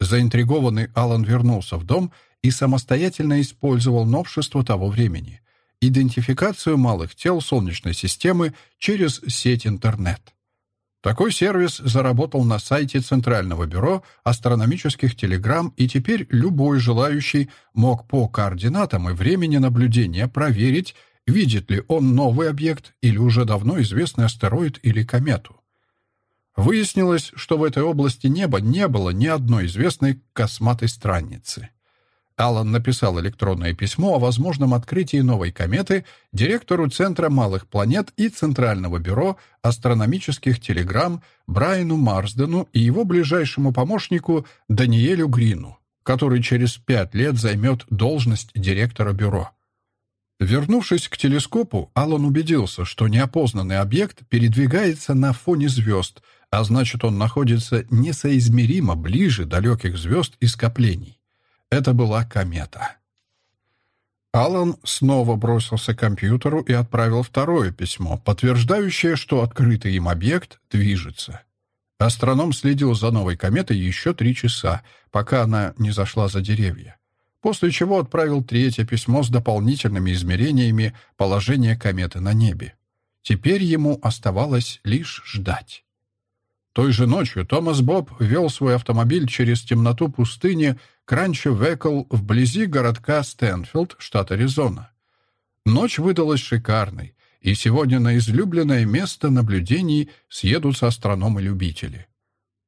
Заинтригованный Алан вернулся в дом и самостоятельно использовал новшества того времени — идентификацию малых тел Солнечной системы через сеть интернет. Такой сервис заработал на сайте Центрального бюро астрономических телеграмм, и теперь любой желающий мог по координатам и времени наблюдения проверить, видит ли он новый объект или уже давно известный астероид или комету. Выяснилось, что в этой области неба не было ни одной известной косматой странницы. Аллан написал электронное письмо о возможном открытии новой кометы директору Центра малых планет и Центрального бюро астрономических телеграмм Брайану Марсдену и его ближайшему помощнику Даниэлю Грину, который через пять лет займет должность директора бюро. Вернувшись к телескопу, Аллан убедился, что неопознанный объект передвигается на фоне звезд, а значит, он находится несоизмеримо ближе далеких звезд и скоплений. Это была комета. Алан снова бросился к компьютеру и отправил второе письмо, подтверждающее, что открытый им объект движется. Астроном следил за новой кометой еще три часа, пока она не зашла за деревья. После чего отправил третье письмо с дополнительными измерениями положения кометы на небе. Теперь ему оставалось лишь ждать. Той же ночью Томас Боб вел свой автомобиль через темноту пустыни к ранчо Векл вблизи городка Стэнфилд, штат Аризона. Ночь выдалась шикарной, и сегодня на излюбленное место наблюдений съедутся астрономы-любители.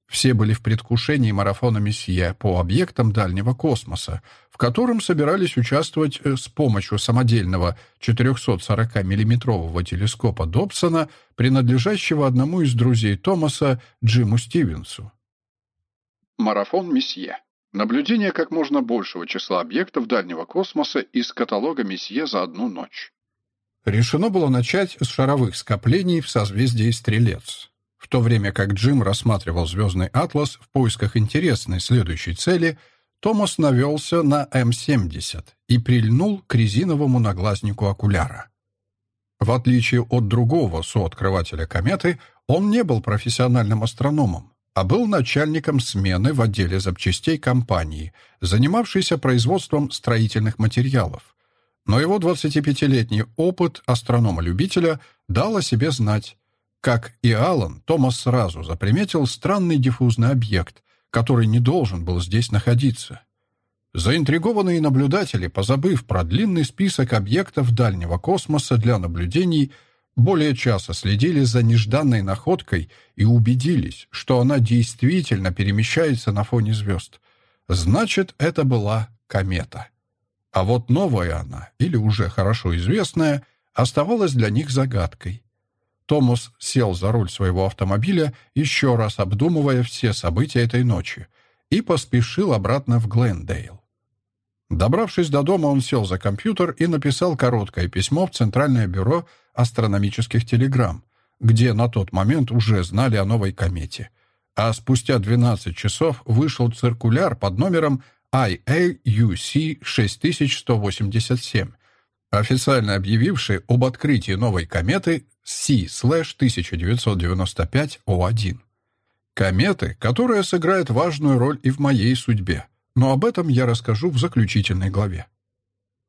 Все были в предвкушении марафона Месье по объектам дальнего космоса, в котором собирались участвовать э, с помощью самодельного 440 миллиметрового телескопа Добсона, принадлежащего одному из друзей Томаса, Джиму Стивенсу. Марафон Месье. Наблюдение как можно большего числа объектов дальнего космоса из каталога Месье за одну ночь. Решено было начать с шаровых скоплений в созвездии Стрелец. В то время как Джим рассматривал звездный атлас в поисках интересной следующей цели, Томас навелся на М-70 и прильнул к резиновому наглазнику окуляра. В отличие от другого сооткрывателя кометы, он не был профессиональным астрономом, а был начальником смены в отделе запчастей компании, занимавшейся производством строительных материалов. Но его 25-летний опыт астронома-любителя дал о себе знать. Как и Алан, Томас сразу заприметил странный диффузный объект, который не должен был здесь находиться. Заинтригованные наблюдатели, позабыв про длинный список объектов дальнего космоса для наблюдений, более часа следили за нежданной находкой и убедились, что она действительно перемещается на фоне звезд. Значит, это была комета. А вот новая она, или уже хорошо известная, оставалась для них загадкой. Томас сел за руль своего автомобиля, еще раз обдумывая все события этой ночи, и поспешил обратно в Глендейл. Добравшись до дома, он сел за компьютер и написал короткое письмо в Центральное бюро астрономических телеграмм, где на тот момент уже знали о новой комете. А спустя 12 часов вышел циркуляр под номером IAUC 6187, официально объявивший об открытии новой кометы C-1995-O1. Кометы, которая сыграет важную роль и в моей судьбе, но об этом я расскажу в заключительной главе.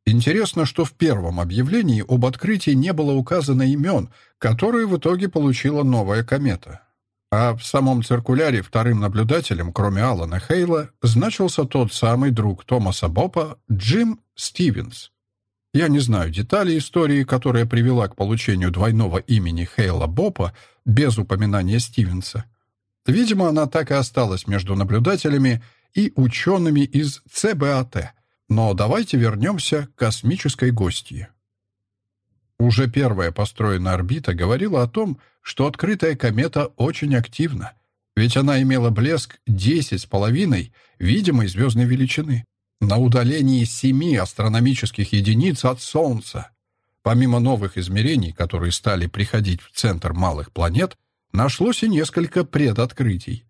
Интересно, что в первом объявлении об открытии не было указано имен, которые в итоге получила новая комета. А в самом циркуляре вторым наблюдателем, кроме Алана Хейла, значился тот самый друг Томаса Бопа Джим Стивенс. Я не знаю деталей истории, которая привела к получению двойного имени Хейла Бопа без упоминания Стивенса. Видимо, она так и осталась между наблюдателями и учеными из ЦБАТ. Но давайте вернемся к космической гостье. Уже первая построенная орбита говорила о том, что открытая комета очень активна, ведь она имела блеск 10,5 видимой звездной величины на удалении семи астрономических единиц от Солнца. Помимо новых измерений, которые стали приходить в центр малых планет, нашлось и несколько предоткрытий.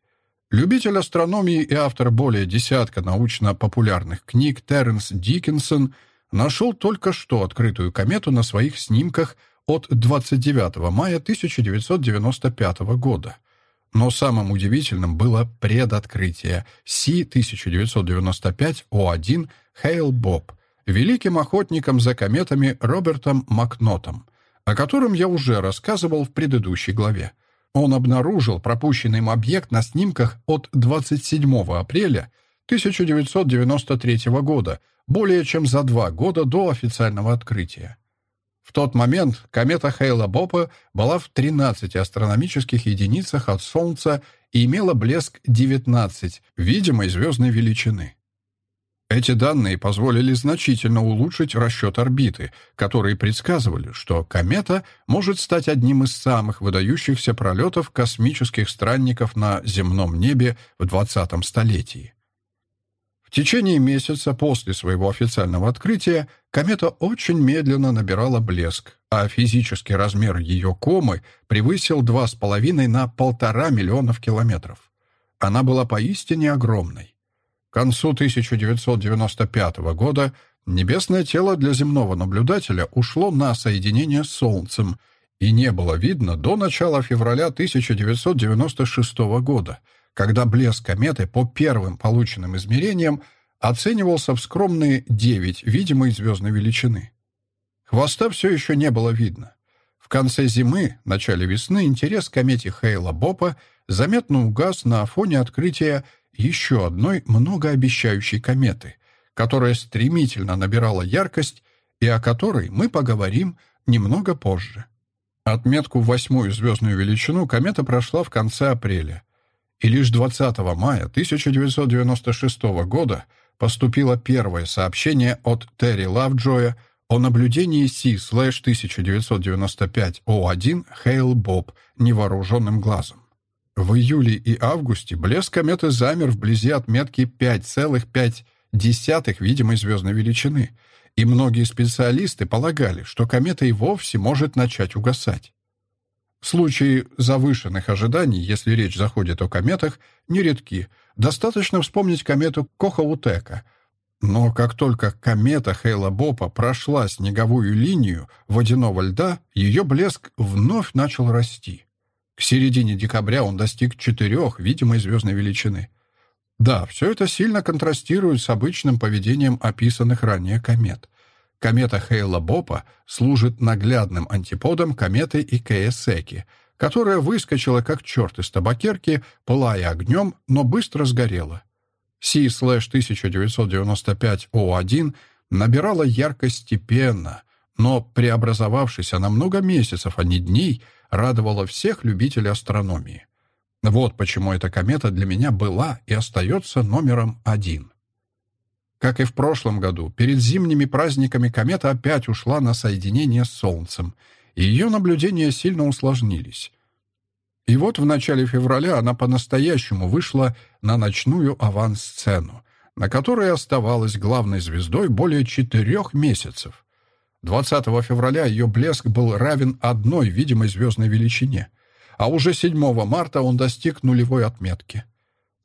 Любитель астрономии и автор более десятка научно-популярных книг Терренс Диккенсон нашел только что открытую комету на своих снимках от 29 мая 1995 года — но самым удивительным было предоткрытие Си-1995-О1 Хейл Боб великим охотником за кометами Робертом Макнотом, о котором я уже рассказывал в предыдущей главе. Он обнаружил пропущенный им объект на снимках от 27 апреля 1993 года, более чем за два года до официального открытия. В тот момент комета Хейла-Бопа была в 13 астрономических единицах от Солнца и имела блеск 19 видимой звездной величины. Эти данные позволили значительно улучшить расчет орбиты, которые предсказывали, что комета может стать одним из самых выдающихся пролетов космических странников на земном небе в 20 столетии. В течение месяца после своего официального открытия комета очень медленно набирала блеск, а физический размер ее комы превысил 2,5 на полтора миллионов километров. Она была поистине огромной. К концу 1995 года небесное тело для земного наблюдателя ушло на соединение с Солнцем и не было видно до начала февраля 1996 года — когда блеск кометы по первым полученным измерениям оценивался в скромные 9 видимой звездной величины. Хвоста все еще не было видно. В конце зимы, начале весны интерес к комете Хейла-Бопа заметно угас на фоне открытия еще одной многообещающей кометы, которая стремительно набирала яркость и о которой мы поговорим немного позже. Отметку в восьмую звездную величину комета прошла в конце апреля, и лишь 20 мая 1996 года поступило первое сообщение от Терри Лавджоя о наблюдении C-1995-O1 Хейл Боб невооруженным глазом. В июле и августе блеск кометы замер вблизи отметки 5,5 видимой звездной величины, и многие специалисты полагали, что комета и вовсе может начать угасать. Случаи завышенных ожиданий, если речь заходит о кометах, нередки. Достаточно вспомнить комету Кохаутека. Но как только комета Хейла-Бопа прошла снеговую линию водяного льда, ее блеск вновь начал расти. К середине декабря он достиг четырех видимой звездной величины. Да, все это сильно контрастирует с обычным поведением описанных ранее комет. Комета Хейла-Бопа служит наглядным антиподом кометы Икея-Секи, которая выскочила как черт из табакерки, пылая огнем, но быстро сгорела. C-1995-O1 набирала яркость степенно, но, преобразовавшись на много месяцев, а не дней, радовала всех любителей астрономии. Вот почему эта комета для меня была и остается номером один. Как и в прошлом году, перед зимними праздниками комета опять ушла на соединение с Солнцем, и ее наблюдения сильно усложнились. И вот в начале февраля она по-настоящему вышла на ночную авансцену, на которой оставалась главной звездой более четырех месяцев. 20 февраля ее блеск был равен одной видимой звездной величине, а уже 7 марта он достиг нулевой отметки —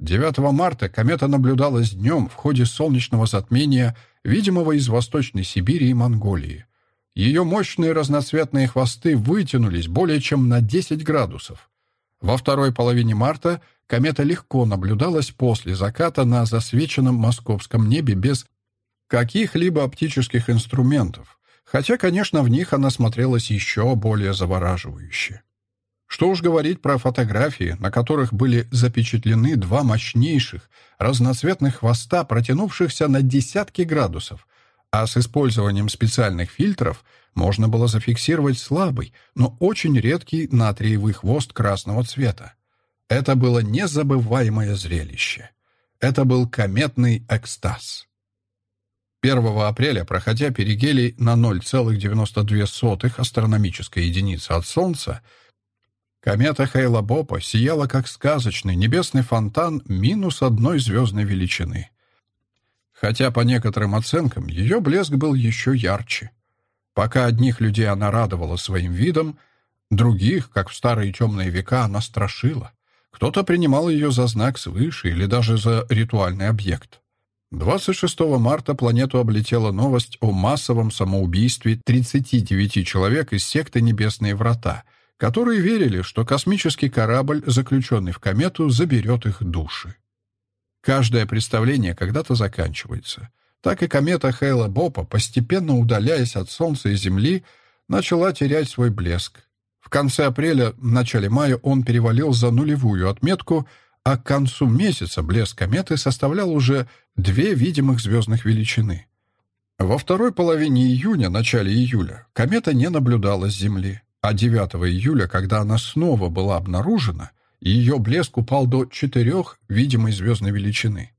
9 марта комета наблюдалась днем в ходе солнечного затмения, видимого из Восточной Сибири и Монголии. Ее мощные разноцветные хвосты вытянулись более чем на 10 градусов. Во второй половине марта комета легко наблюдалась после заката на засвеченном московском небе без каких-либо оптических инструментов, хотя, конечно, в них она смотрелась еще более завораживающе. Что уж говорить про фотографии, на которых были запечатлены два мощнейших, разноцветных хвоста, протянувшихся на десятки градусов, а с использованием специальных фильтров можно было зафиксировать слабый, но очень редкий натриевый хвост красного цвета. Это было незабываемое зрелище. Это был кометный экстаз. 1 апреля, проходя перигелий на 0,92 астрономической единицы от Солнца, Комета Хейла-Бопа сияла, как сказочный небесный фонтан минус одной звездной величины. Хотя, по некоторым оценкам, ее блеск был еще ярче. Пока одних людей она радовала своим видом, других, как в старые темные века, она страшила. Кто-то принимал ее за знак свыше или даже за ритуальный объект. 26 марта планету облетела новость о массовом самоубийстве 39 человек из секты «Небесные врата», которые верили, что космический корабль, заключенный в комету, заберет их души. Каждое представление когда-то заканчивается. Так и комета Хейла Бопа, постепенно удаляясь от Солнца и Земли, начала терять свой блеск. В конце апреля, начале мая он перевалил за нулевую отметку, а к концу месяца блеск кометы составлял уже две видимых звездных величины. Во второй половине июня, начале июля, комета не наблюдалась с Земли, а 9 июля, когда она снова была обнаружена, ее блеск упал до четырех видимой звездной величины.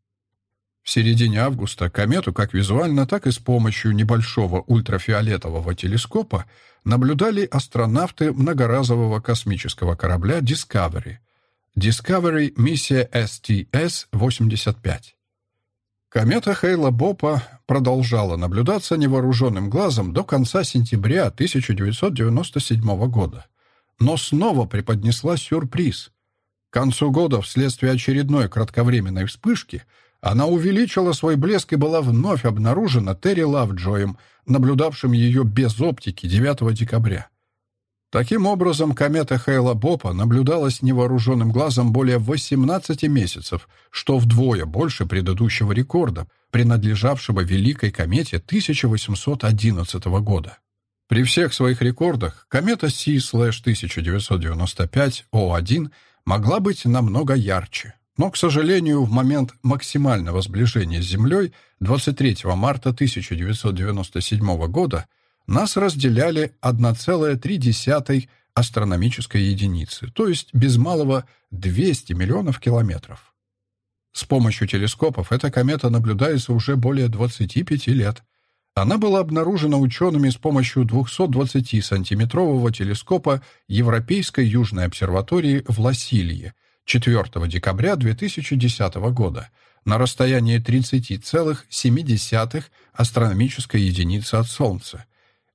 В середине августа комету как визуально, так и с помощью небольшого ультрафиолетового телескопа наблюдали астронавты многоразового космического корабля Discovery. Discovery миссия STS-85. Комета Хейла Бопа продолжала наблюдаться невооруженным глазом до конца сентября 1997 года, но снова преподнесла сюрприз. К концу года вследствие очередной кратковременной вспышки – она увеличила свой блеск и была вновь обнаружена Терри Лавджоем, наблюдавшим ее без оптики 9 декабря. Таким образом, комета Хейла Бопа наблюдалась невооруженным глазом более 18 месяцев, что вдвое больше предыдущего рекорда, принадлежавшего Великой комете 1811 года. При всех своих рекордах комета C-1995-O1 могла быть намного ярче. Но, к сожалению, в момент максимального сближения с Землей 23 марта 1997 года нас разделяли 1,3 астрономической единицы, то есть без малого 200 миллионов километров. С помощью телескопов эта комета наблюдается уже более 25 лет. Она была обнаружена учеными с помощью 220-сантиметрового телескопа Европейской Южной обсерватории в Ласилье 4 декабря 2010 года на расстоянии 30,7 астрономической единицы от Солнца.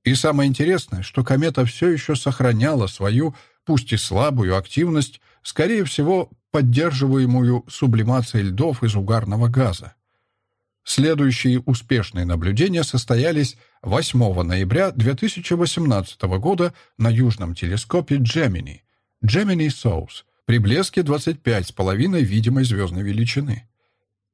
И самое интересное, что комета все еще сохраняла свою, пусть и слабую, активность, скорее всего, поддерживаемую сублимацией льдов из угарного газа. Следующие успешные наблюдения состоялись 8 ноября 2018 года на южном телескопе Gemini, Gemini Source, при блеске 25,5 видимой звездной величины.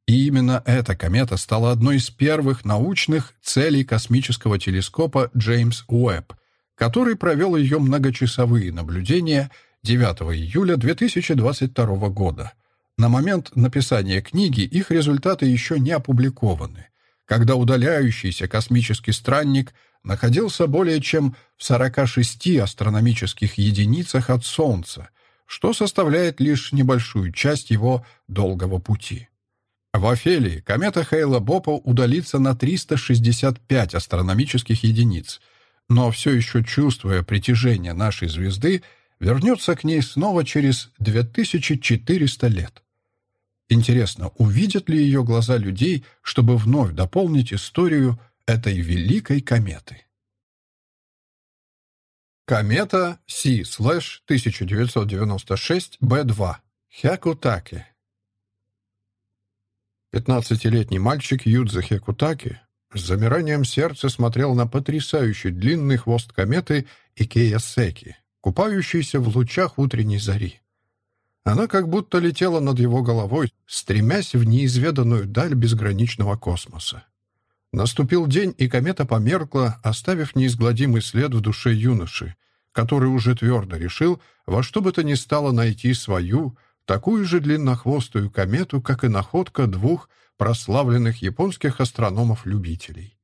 И именно эта комета стала одной из первых научных целей космического телескопа Джеймс Уэбб, который провел ее многочасовые наблюдения 9 июля 2022 года. На момент написания книги их результаты еще не опубликованы, когда удаляющийся космический странник находился более чем в 46 астрономических единицах от Солнца, что составляет лишь небольшую часть его долгого пути. В Офелии комета Хейла Бопа удалится на 365 астрономических единиц, но все еще чувствуя притяжение нашей звезды, вернется к ней снова через 2400 лет. Интересно, увидят ли ее глаза людей, чтобы вновь дополнить историю этой великой кометы? Комета C-1996-B2. Хякутаки. 15-летний мальчик Юдза Хякутаки с замиранием сердца смотрел на потрясающий длинный хвост кометы Икея Секи, купающийся в лучах утренней зари. Она как будто летела над его головой, стремясь в неизведанную даль безграничного космоса. Наступил день, и комета померкла, оставив неизгладимый след в душе юноши, который уже твердо решил во что бы то ни стало найти свою, такую же длиннохвостую комету, как и находка двух прославленных японских астрономов-любителей.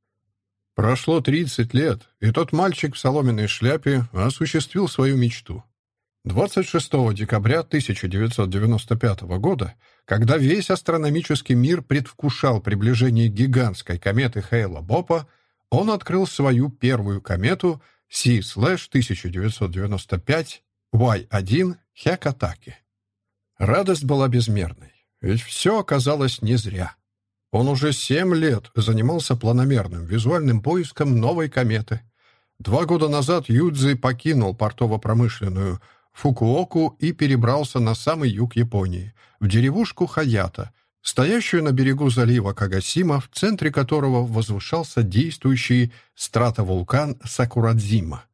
Прошло 30 лет, и тот мальчик в соломенной шляпе осуществил свою мечту. 26 декабря 1995 года, когда весь астрономический мир предвкушал приближение гигантской кометы Хейла Бопа, он открыл свою первую комету C-1995-Y1 Хекатаки. Радость была безмерной, ведь все оказалось не зря. Он уже семь лет занимался планомерным визуальным поиском новой кометы. Два года назад Юдзи покинул портово-промышленную Фукуоку и перебрался на самый юг Японии, в деревушку Хаята, стоящую на берегу залива Кагасима, в центре которого возвышался действующий стратовулкан Сакурадзима.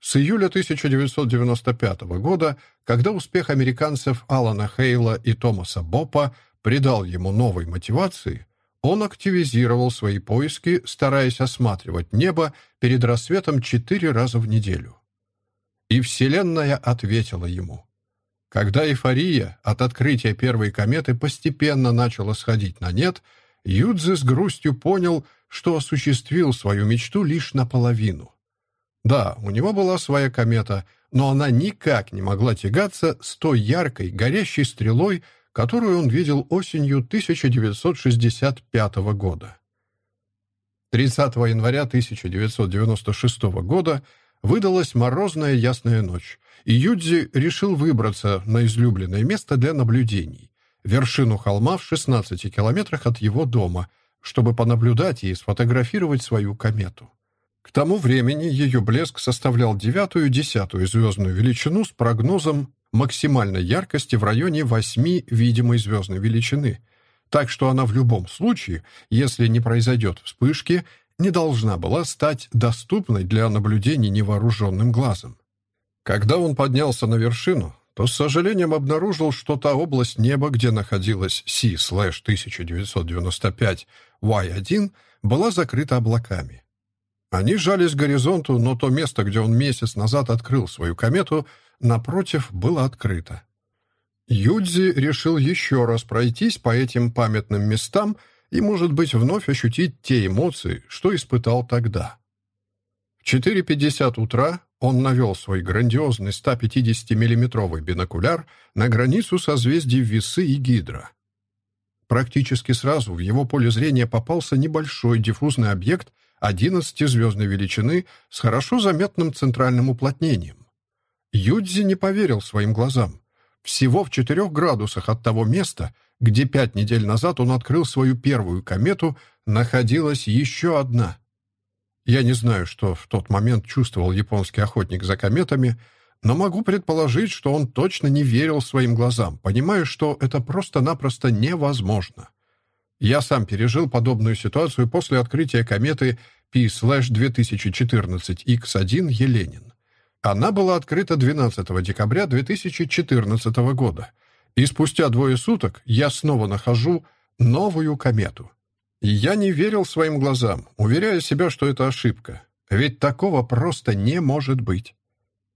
С июля 1995 года, когда успех американцев Алана Хейла и Томаса Боппа придал ему новой мотивации, он активизировал свои поиски, стараясь осматривать небо перед рассветом четыре раза в неделю. И Вселенная ответила ему. Когда эйфория от открытия первой кометы постепенно начала сходить на нет, Юдзе с грустью понял, что осуществил свою мечту лишь наполовину. Да, у него была своя комета, но она никак не могла тягаться с той яркой, горящей стрелой, которую он видел осенью 1965 года. 30 января 1996 года выдалась морозная ясная ночь, и Юдзи решил выбраться на излюбленное место для наблюдений — вершину холма в 16 километрах от его дома, чтобы понаблюдать и сфотографировать свою комету. К тому времени ее блеск составлял девятую-десятую звездную величину с прогнозом максимальной яркости в районе 8 видимой звездной величины, так что она в любом случае, если не произойдет вспышки, не должна была стать доступной для наблюдений невооруженным глазом. Когда он поднялся на вершину, то с сожалением обнаружил, что та область неба, где находилась C-1995-Y1, была закрыта облаками. Они жались к горизонту, но то место, где он месяц назад открыл свою комету, напротив, было открыто. Юдзи решил еще раз пройтись по этим памятным местам и, может быть, вновь ощутить те эмоции, что испытал тогда. В 4.50 утра он навел свой грандиозный 150-миллиметровый бинокуляр на границу созвездий Весы и Гидра. Практически сразу в его поле зрения попался небольшой диффузный объект 11-звездной величины с хорошо заметным центральным уплотнением. Юдзи не поверил своим глазам. Всего в четырех градусах от того места, где пять недель назад он открыл свою первую комету, находилась еще одна. Я не знаю, что в тот момент чувствовал японский охотник за кометами, но могу предположить, что он точно не верил своим глазам, понимая, что это просто-напросто невозможно. Я сам пережил подобную ситуацию после открытия кометы P-2014X1 Еленин. Она была открыта 12 декабря 2014 года, и спустя двое суток я снова нахожу новую комету. Я не верил своим глазам, уверяя себя, что это ошибка. Ведь такого просто не может быть.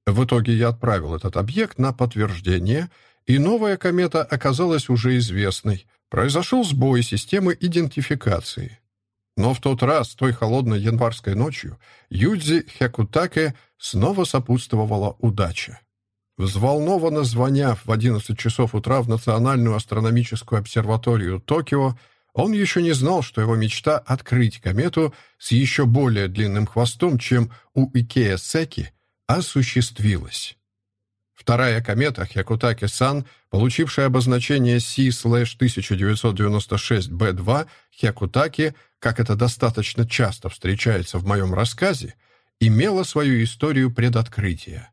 В итоге я отправил этот объект на подтверждение, и новая комета оказалась уже известной. Произошел сбой системы идентификации. Но в тот раз, той холодной январской ночью, Юдзи Хякутаке снова сопутствовала удача. Взволнованно звоня в 11 часов утра в Национальную астрономическую обсерваторию Токио, он еще не знал, что его мечта открыть комету с еще более длинным хвостом, чем у Икея Секи, осуществилась. Вторая комета Хякутаки-сан, получившая обозначение C-1996-B2 Хякутаки, как это достаточно часто встречается в моем рассказе, имела свою историю предоткрытия.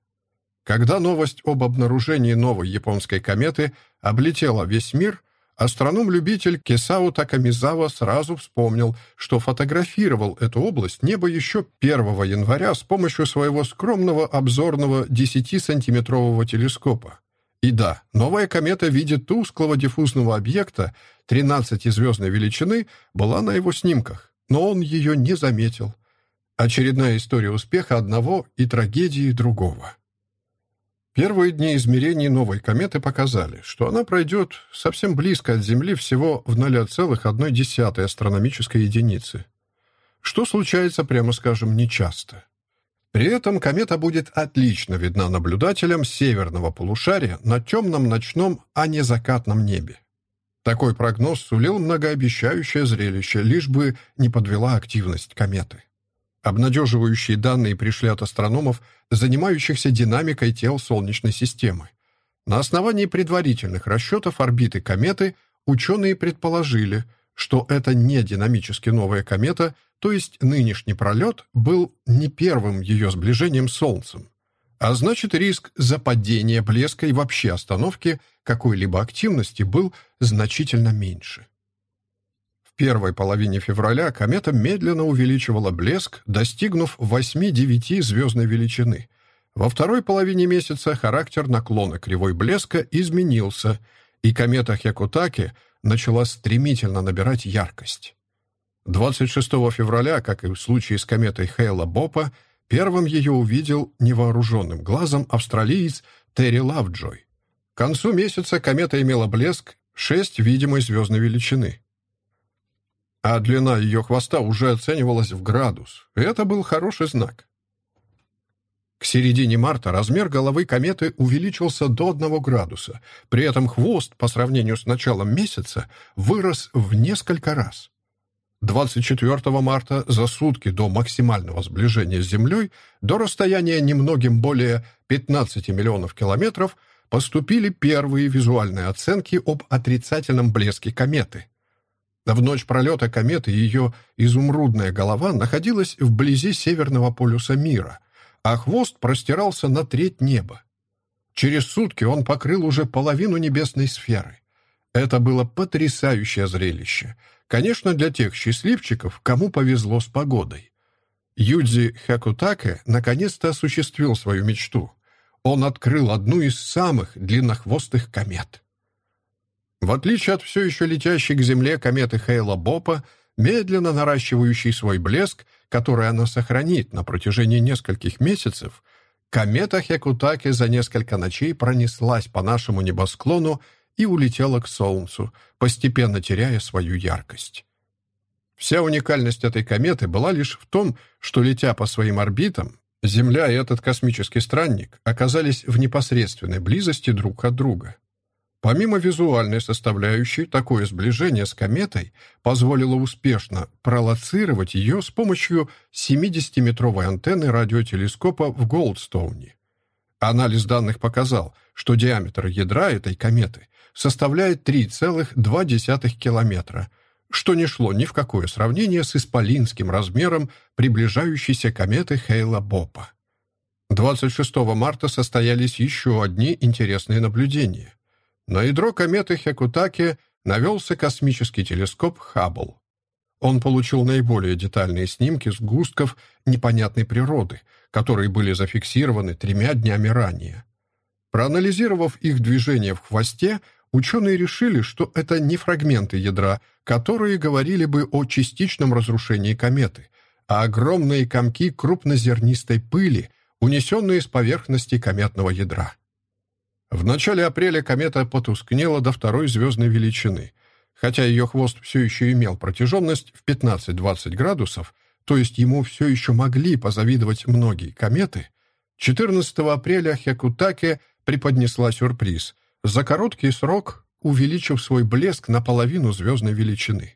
Когда новость об обнаружении новой японской кометы облетела весь мир, астроном-любитель Кесао Такамизава сразу вспомнил, что фотографировал эту область неба еще 1 января с помощью своего скромного обзорного 10-сантиметрового телескопа. И да, новая комета в виде тусклого диффузного объекта 13-звездной величины была на его снимках, но он ее не заметил. Очередная история успеха одного и трагедии другого. Первые дни измерений новой кометы показали, что она пройдет совсем близко от Земли всего в 0,1 астрономической единицы, что случается, прямо скажем, нечасто. При этом комета будет отлично видна наблюдателям северного полушария на темном ночном, а не закатном небе. Такой прогноз сулил многообещающее зрелище, лишь бы не подвела активность кометы. Обнадеживающие данные пришли от астрономов, занимающихся динамикой тел Солнечной системы. На основании предварительных расчетов орбиты кометы ученые предположили, что это не динамически новая комета, то есть нынешний пролет был не первым ее сближением с Солнцем. А значит, риск западения блеска и вообще остановки какой-либо активности был значительно меньше первой половине февраля комета медленно увеличивала блеск, достигнув 8-9 звездной величины. Во второй половине месяца характер наклона кривой блеска изменился, и комета Хекутаки начала стремительно набирать яркость. 26 февраля, как и в случае с кометой Хейла Бопа, первым ее увидел невооруженным глазом австралиец Терри Лавджой. К концу месяца комета имела блеск 6 видимой звездной величины. А длина ее хвоста уже оценивалась в градус. Это был хороший знак. К середине марта размер головы кометы увеличился до 1 градуса. При этом хвост, по сравнению с началом месяца, вырос в несколько раз. 24 марта за сутки до максимального сближения с Землей, до расстояния немногим более 15 миллионов километров, поступили первые визуальные оценки об отрицательном блеске кометы. В ночь пролета кометы ее изумрудная голова находилась вблизи северного полюса мира, а хвост простирался на треть неба. Через сутки он покрыл уже половину небесной сферы. Это было потрясающее зрелище — Конечно, для тех счастливчиков, кому повезло с погодой. Юдзи Хакутаке наконец-то осуществил свою мечту. Он открыл одну из самых длиннохвостых комет. В отличие от все еще летящей к Земле кометы Хейла Бопа, медленно наращивающей свой блеск, который она сохранит на протяжении нескольких месяцев, комета Хекутаке за несколько ночей пронеслась по нашему небосклону и улетела к Солнцу, постепенно теряя свою яркость. Вся уникальность этой кометы была лишь в том, что, летя по своим орбитам, Земля и этот космический странник оказались в непосредственной близости друг от друга. Помимо визуальной составляющей, такое сближение с кометой позволило успешно пролоцировать ее с помощью 70-метровой антенны радиотелескопа в Голдстоуне. Анализ данных показал, что диаметр ядра этой кометы составляет 3,2 километра, что не шло ни в какое сравнение с исполинским размером приближающейся кометы Хейла-Бопа. 26 марта состоялись еще одни интересные наблюдения. На ядро кометы Хекутаки навелся космический телескоп Хаббл. Он получил наиболее детальные снимки сгустков непонятной природы, которые были зафиксированы тремя днями ранее. Проанализировав их движение в хвосте, ученые решили, что это не фрагменты ядра, которые говорили бы о частичном разрушении кометы, а огромные комки крупнозернистой пыли, унесенные с поверхности кометного ядра. В начале апреля комета потускнела до второй звездной величины. Хотя ее хвост все еще имел протяженность в 15-20 градусов, то есть ему все еще могли позавидовать многие кометы, 14 апреля Хекутаке преподнесла сюрприз за короткий срок увеличив свой блеск на половину звездной величины.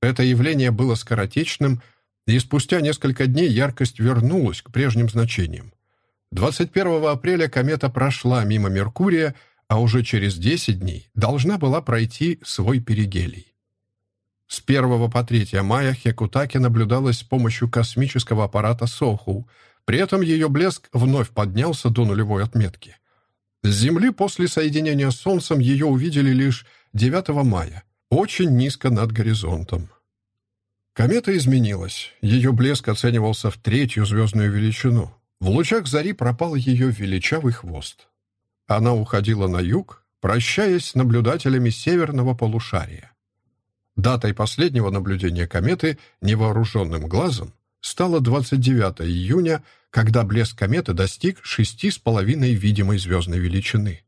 Это явление было скоротечным, и спустя несколько дней яркость вернулась к прежним значениям. 21 апреля комета прошла мимо Меркурия, а уже через 10 дней должна была пройти свой перигелий. С 1 по 3 мая Хекутаки наблюдалась с помощью космического аппарата Соху, при этом ее блеск вновь поднялся до нулевой отметки — с Земли после соединения с Солнцем ее увидели лишь 9 мая, очень низко над горизонтом. Комета изменилась. Ее блеск оценивался в третью звездную величину. В лучах зари пропал ее величавый хвост. Она уходила на юг, прощаясь с наблюдателями северного полушария. Датой последнего наблюдения кометы невооруженным глазом стало 29 июня когда блеск кометы достиг шести с половиной видимой звездной величины.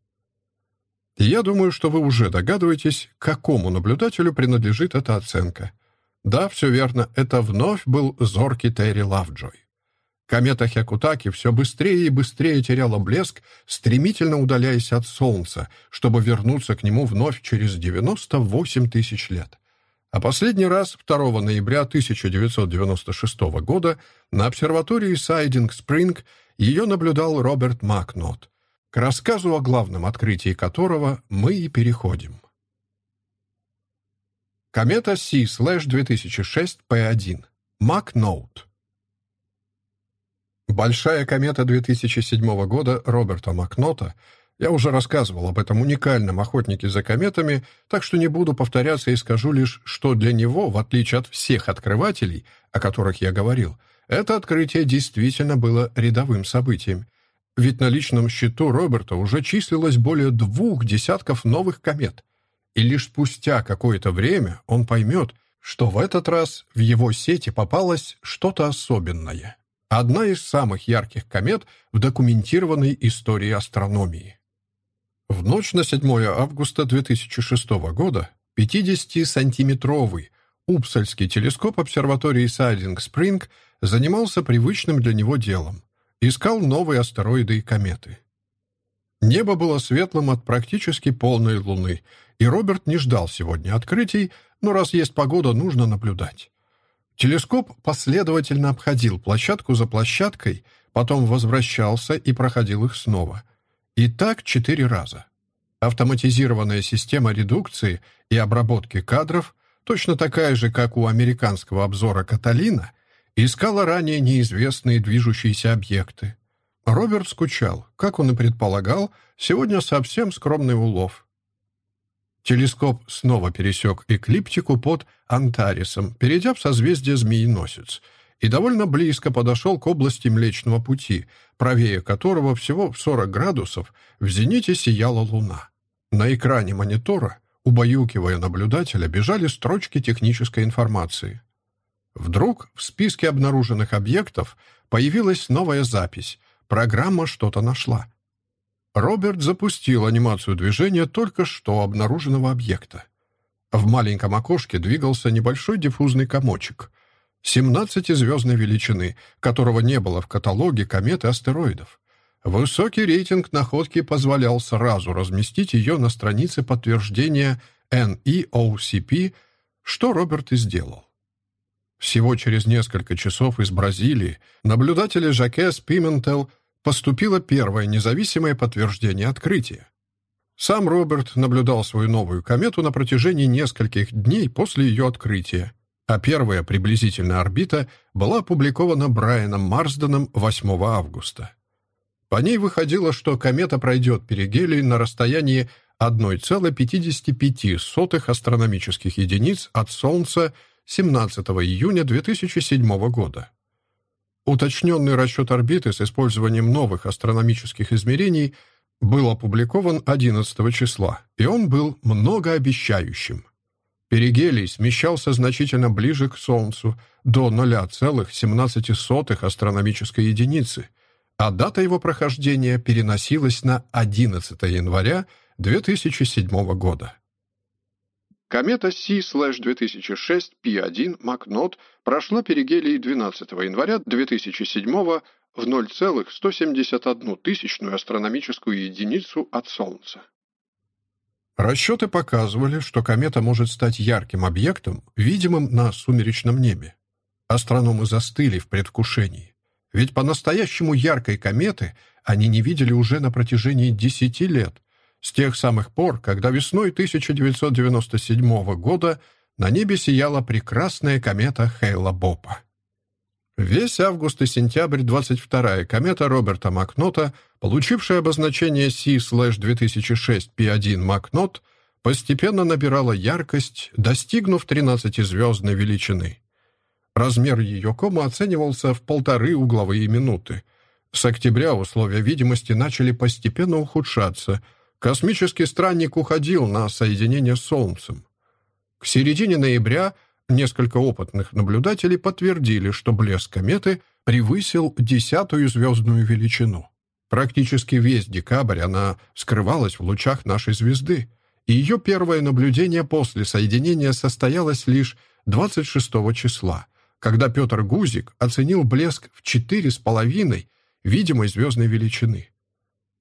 я думаю, что вы уже догадываетесь, какому наблюдателю принадлежит эта оценка. Да, все верно, это вновь был зоркий Терри Лавджой. Комета Хекутаки все быстрее и быстрее теряла блеск, стремительно удаляясь от Солнца, чтобы вернуться к нему вновь через 98 тысяч лет. А последний раз 2 ноября 1996 года на обсерватории Сайдинг-Спринг ее наблюдал Роберт Макнот, к рассказу о главном открытии которого мы и переходим. Комета C-2006P1 Макноут Большая комета 2007 года Роберта Макнота — я уже рассказывал об этом уникальном охотнике за кометами, так что не буду повторяться и скажу лишь, что для него, в отличие от всех открывателей, о которых я говорил, это открытие действительно было рядовым событием. Ведь на личном счету Роберта уже числилось более двух десятков новых комет. И лишь спустя какое-то время он поймет, что в этот раз в его сети попалось что-то особенное. Одна из самых ярких комет в документированной истории астрономии. В ночь на 7 августа 2006 года 50-сантиметровый Упсальский телескоп обсерватории Сайдинг-Спринг занимался привычным для него делом. Искал новые астероиды и кометы. Небо было светлым от практически полной луны, и Роберт не ждал сегодня открытий, но раз есть погода, нужно наблюдать. Телескоп последовательно обходил площадку за площадкой, потом возвращался и проходил их снова. И так четыре раза. Автоматизированная система редукции и обработки кадров, точно такая же, как у американского обзора «Каталина», искала ранее неизвестные движущиеся объекты. Роберт скучал. Как он и предполагал, сегодня совсем скромный улов. Телескоп снова пересек эклиптику под Антарисом, перейдя в созвездие Змееносец, и довольно близко подошел к области Млечного Пути, правее которого всего в 40 градусов в зените сияла Луна. На экране монитора, убаюкивая наблюдателя, бежали строчки технической информации. Вдруг в списке обнаруженных объектов появилась новая запись. Программа что-то нашла. Роберт запустил анимацию движения только что обнаруженного объекта. В маленьком окошке двигался небольшой диффузный комочек. 17-звездной величины, которого не было в каталоге комет и астероидов. Высокий рейтинг находки позволял сразу разместить ее на странице подтверждения NEOCP, что Роберт и сделал. Всего через несколько часов из Бразилии наблюдатели Жакес Пиментел поступило первое независимое подтверждение открытия. Сам Роберт наблюдал свою новую комету на протяжении нескольких дней после ее открытия, а первая приблизительная орбита была опубликована Брайаном Марсденом 8 августа. По ней выходило, что комета пройдет перигелий на расстоянии 1,55 астрономических единиц от Солнца 17 июня 2007 года. Уточненный расчет орбиты с использованием новых астрономических измерений был опубликован 11 числа, и он был многообещающим. Перигелий смещался значительно ближе к Солнцу, до 0,17 астрономической единицы, а дата его прохождения переносилась на 11 января 2007 года. Комета C-2006 P1 Макнот прошла перигелий 12 января 2007 в 0,171 тысячную астрономическую единицу от Солнца. Расчеты показывали, что комета может стать ярким объектом, видимым на сумеречном небе. Астрономы застыли в предвкушении. Ведь по-настоящему яркой кометы они не видели уже на протяжении десяти лет – с тех самых пор, когда весной 1997 года на небе сияла прекрасная комета Хейла Бопа. Весь август и сентябрь 22-я комета Роберта Макнота, получившая обозначение C-2006 P1 Макнот, постепенно набирала яркость, достигнув 13-звездной величины. Размер ее кома оценивался в полторы угловые минуты. С октября условия видимости начали постепенно ухудшаться – Космический странник уходил на соединение с Солнцем. К середине ноября несколько опытных наблюдателей подтвердили, что блеск кометы превысил десятую звездную величину. Практически весь декабрь она скрывалась в лучах нашей звезды, и ее первое наблюдение после соединения состоялось лишь 26 числа, когда Петр Гузик оценил блеск в четыре с половиной видимой звездной величины.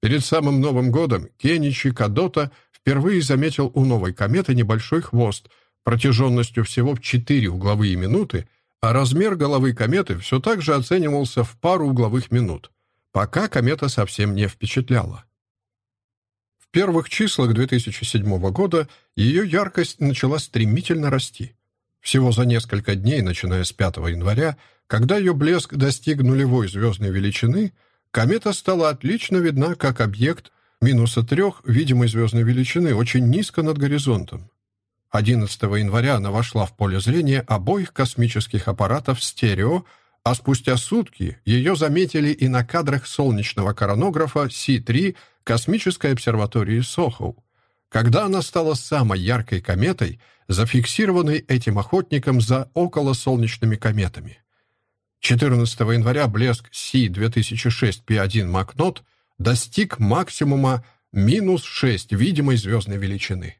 Перед самым Новым годом Кеничи Кадота впервые заметил у новой кометы небольшой хвост протяженностью всего в 4 угловые минуты, а размер головы кометы все так же оценивался в пару угловых минут, пока комета совсем не впечатляла. В первых числах 2007 года ее яркость начала стремительно расти. Всего за несколько дней, начиная с 5 января, когда ее блеск достиг нулевой звездной величины – Комета стала отлично видна как объект минуса трех видимой звездной величины очень низко над горизонтом. 11 января она вошла в поле зрения обоих космических аппаратов стерео, а спустя сутки ее заметили и на кадрах солнечного коронографа Си-3 космической обсерватории Сохоу, когда она стала самой яркой кометой, зафиксированной этим охотником за околосолнечными кометами. 14 января блеск Си-2006 P1 Макнот достиг максимума минус 6 видимой звездной величины.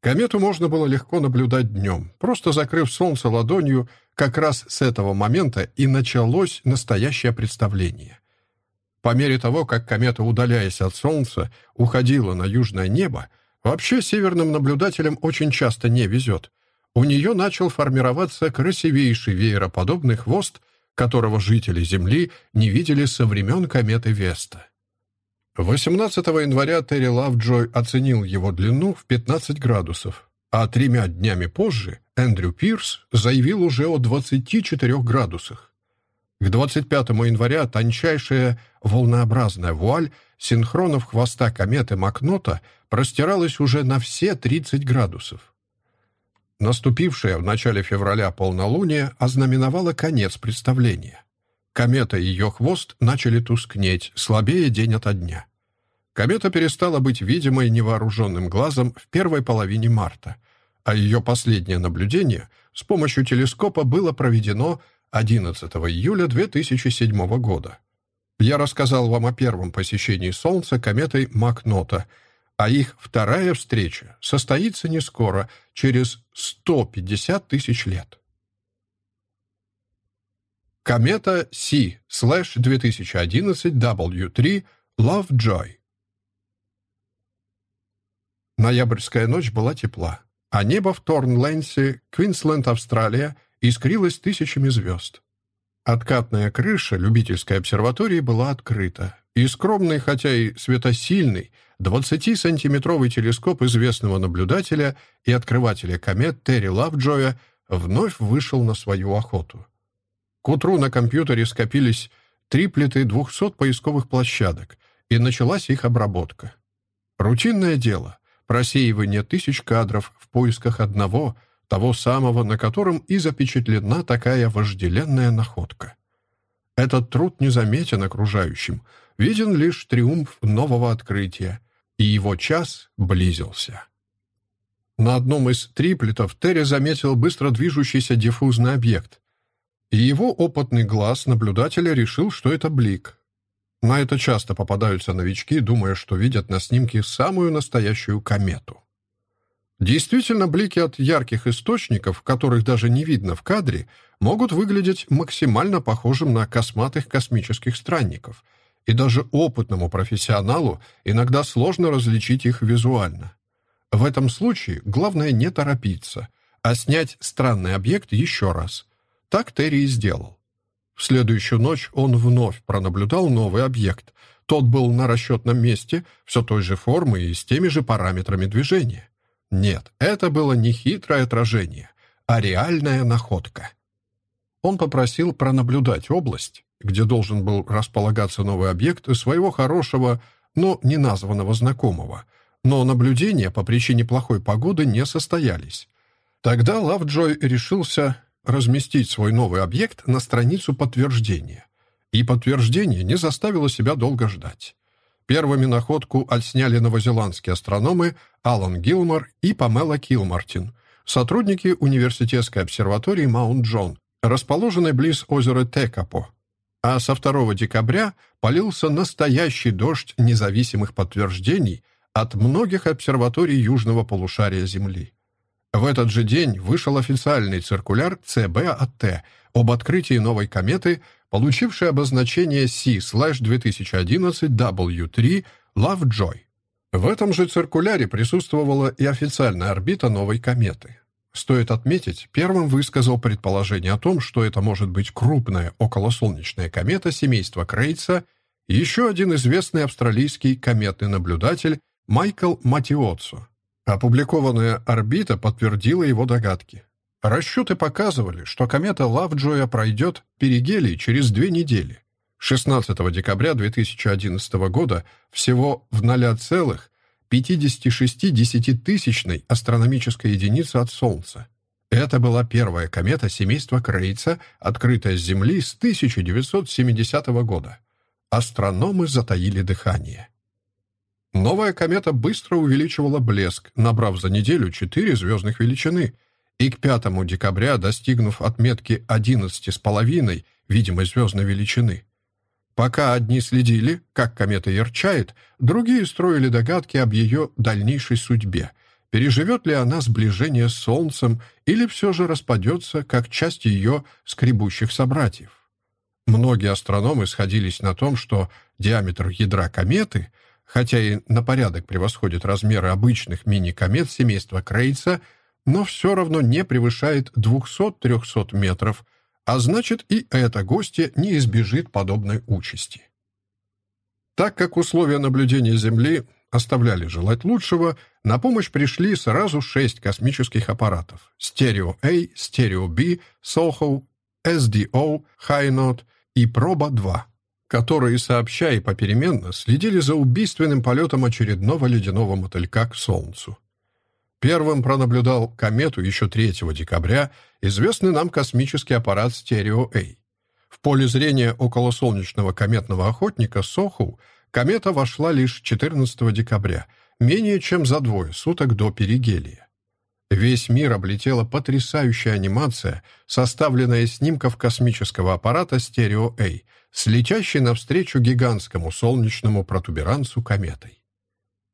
Комету можно было легко наблюдать днем, просто закрыв солнце ладонью, как раз с этого момента и началось настоящее представление. По мере того, как комета, удаляясь от Солнца, уходила на южное небо, вообще северным наблюдателям очень часто не везет. У нее начал формироваться красивейший веероподобный хвост, которого жители Земли не видели со времен кометы Веста. 18 января Терри Лавджой оценил его длину в 15 градусов, а тремя днями позже Эндрю Пирс заявил уже о 24 градусах. К 25 января тончайшая волнообразная вуаль синхронов хвоста кометы Макнота простиралась уже на все 30 градусов. Наступившее в начале февраля полнолуние ознаменовало конец представления. Комета и ее хвост начали тускнеть, слабее день ото дня. Комета перестала быть видимой невооруженным глазом в первой половине марта, а ее последнее наблюдение с помощью телескопа было проведено 11 июля 2007 года. Я рассказал вам о первом посещении Солнца кометой Макнота, а их вторая встреча состоится не скоро, через 150 тысяч лет. Комета C-2011 W3 Ноябрьская ночь была тепла, а небо в Торнленсе, Квинсленд, Австралия — искрилась тысячами звезд. Откатная крыша любительской обсерватории была открыта, и скромный, хотя и светосильный, 20-сантиметровый телескоп известного наблюдателя и открывателя комет Терри Лавджоя вновь вышел на свою охоту. К утру на компьютере скопились триплеты 200 поисковых площадок, и началась их обработка. Рутинное дело — просеивание тысяч кадров в поисках одного — того самого, на котором и запечатлена такая вожделенная находка. Этот труд незаметен окружающим, виден лишь триумф нового открытия, и его час близился. На одном из триплетов Терри заметил быстро движущийся диффузный объект, и его опытный глаз наблюдателя решил, что это блик. На это часто попадаются новички, думая, что видят на снимке самую настоящую комету. Действительно, блики от ярких источников, которых даже не видно в кадре, могут выглядеть максимально похожим на косматых космических странников, и даже опытному профессионалу иногда сложно различить их визуально. В этом случае главное не торопиться, а снять странный объект еще раз. Так Терри и сделал. В следующую ночь он вновь пронаблюдал новый объект. Тот был на расчетном месте, все той же формы и с теми же параметрами движения. Нет, это было не хитрое отражение, а реальная находка. Он попросил пронаблюдать область, где должен был располагаться новый объект своего хорошего, но не названного знакомого, но наблюдения по причине плохой погоды не состоялись. Тогда Лавджой решился разместить свой новый объект на страницу подтверждения. И подтверждение не заставило себя долго ждать. Первыми находку отсняли новозеландские астрономы Алан Гилмор и Памела Килмартин, сотрудники университетской обсерватории Маунт-Джон, расположенной близ озера Текапо. А со 2 декабря полился настоящий дождь независимых подтверждений от многих обсерваторий южного полушария Земли. В этот же день вышел официальный циркуляр ЦБАТ об открытии новой кометы получивший обозначение C-2011W3 Lovejoy. В этом же циркуляре присутствовала и официальная орбита новой кометы. Стоит отметить, первым высказал предположение о том, что это может быть крупная околосолнечная комета семейства Крейца, еще один известный австралийский кометный наблюдатель Майкл Матиоццо. Опубликованная орбита подтвердила его догадки. Расчеты показывали, что комета Лавджоя пройдет перигелий через две недели. 16 декабря 2011 года всего в 0,56 астрономической единицы от Солнца. Это была первая комета семейства Крейца, открытая с Земли с 1970 года. Астрономы затаили дыхание. Новая комета быстро увеличивала блеск, набрав за неделю четыре звездных величины — и к 5 декабря, достигнув отметки 11,5 видимой звездной величины. Пока одни следили, как комета ярчает, другие строили догадки об ее дальнейшей судьбе. переживет ли она сближение с Солнцем или все же распадется, как часть ее скребущих собратьев. Многие астрономы сходились на том, что диаметр ядра кометы, хотя и на порядок превосходит размеры обычных мини-комет семейства Крейца, но все равно не превышает 200-300 метров, а значит и это гостье не избежит подобной участи. Так как условия наблюдения Земли оставляли желать лучшего, на помощь пришли сразу шесть космических аппаратов Стерео-A, Стерео-B, SOHO, SDO, High и Проба-2, которые, сообща и попеременно, следили за убийственным полетом очередного ледяного мотылька к Солнцу. Первым пронаблюдал комету еще 3 декабря известный нам космический аппарат Стерео-A. В поле зрения околосолнечного кометного охотника Соху комета вошла лишь 14 декабря, менее чем за двое суток до перигелия. Весь мир облетела потрясающая анимация, составленная из снимков космического аппарата Стерео-A, с навстречу гигантскому солнечному протуберанцу кометой.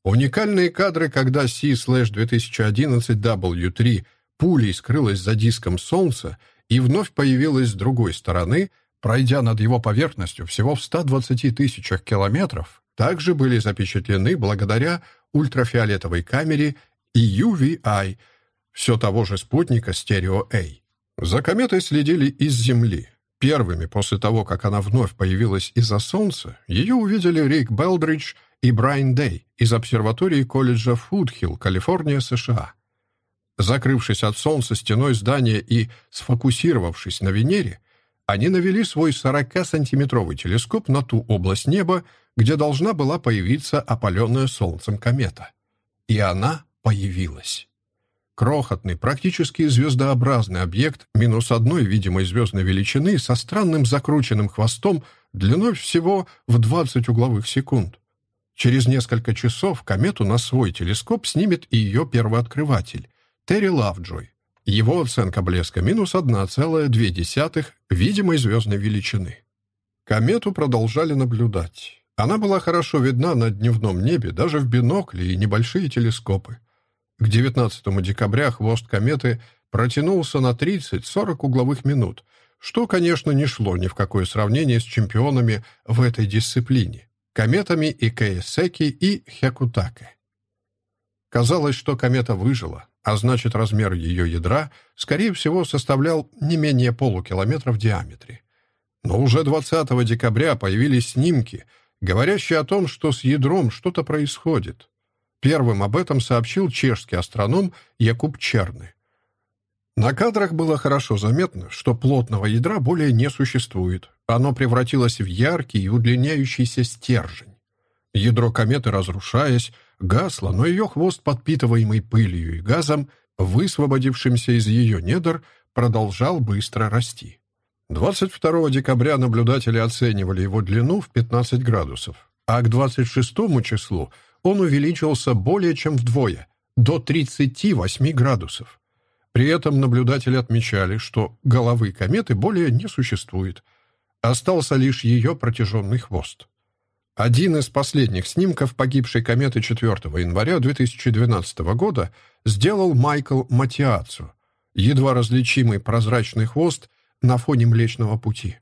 Уникальные кадры, когда C-2011W3 пулей скрылась за диском Солнца и вновь появилась с другой стороны, пройдя над его поверхностью всего в 120 тысячах километров, также были запечатлены благодаря ультрафиолетовой камере и UVI, все того же спутника Stereo-A. За кометой следили из Земли. Первыми после того, как она вновь появилась из-за Солнца, ее увидели Рик Белдридж – и Брайан Дэй из обсерватории колледжа Фудхилл, Калифорния, США. Закрывшись от Солнца стеной здания и сфокусировавшись на Венере, они навели свой 40-сантиметровый телескоп на ту область неба, где должна была появиться опаленная Солнцем комета. И она появилась. Крохотный, практически звездообразный объект минус одной видимой звездной величины со странным закрученным хвостом длиной всего в 20 угловых секунд. Через несколько часов комету на свой телескоп снимет и ее первооткрыватель Терри Лавджой. Его оценка блеска минус 1,2 видимой звездной величины. Комету продолжали наблюдать. Она была хорошо видна на дневном небе, даже в бинокли и небольшие телескопы. К 19 декабря хвост кометы протянулся на 30-40 угловых минут, что, конечно, не шло ни в какое сравнение с чемпионами в этой дисциплине кометами Икеесеки и Хякутаке. Казалось, что комета выжила, а значит, размер ее ядра, скорее всего, составлял не менее полукилометра в диаметре. Но уже 20 декабря появились снимки, говорящие о том, что с ядром что-то происходит. Первым об этом сообщил чешский астроном Якуб Черны. На кадрах было хорошо заметно, что плотного ядра более не существует. Оно превратилось в яркий и удлиняющийся стержень. Ядро кометы, разрушаясь, гасло, но ее хвост, подпитываемый пылью и газом, высвободившимся из ее недр, продолжал быстро расти. 22 декабря наблюдатели оценивали его длину в 15 градусов, а к 26 числу он увеличился более чем вдвое, до 38 градусов. При этом наблюдатели отмечали, что головы кометы более не существует. Остался лишь ее протяженный хвост. Один из последних снимков погибшей кометы 4 января 2012 года сделал Майкл Матиацу, едва различимый прозрачный хвост на фоне Млечного Пути.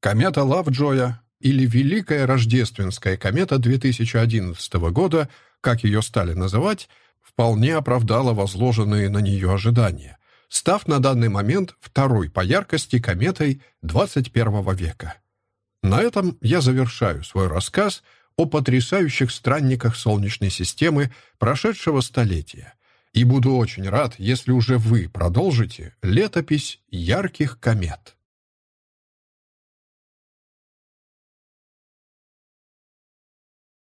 Комета Лавджоя или Великая Рождественская комета 2011 года, как ее стали называть, вполне оправдала возложенные на нее ожидания, став на данный момент второй по яркости кометой 21 века. На этом я завершаю свой рассказ о потрясающих странниках Солнечной системы прошедшего столетия и буду очень рад, если уже вы продолжите летопись ярких комет.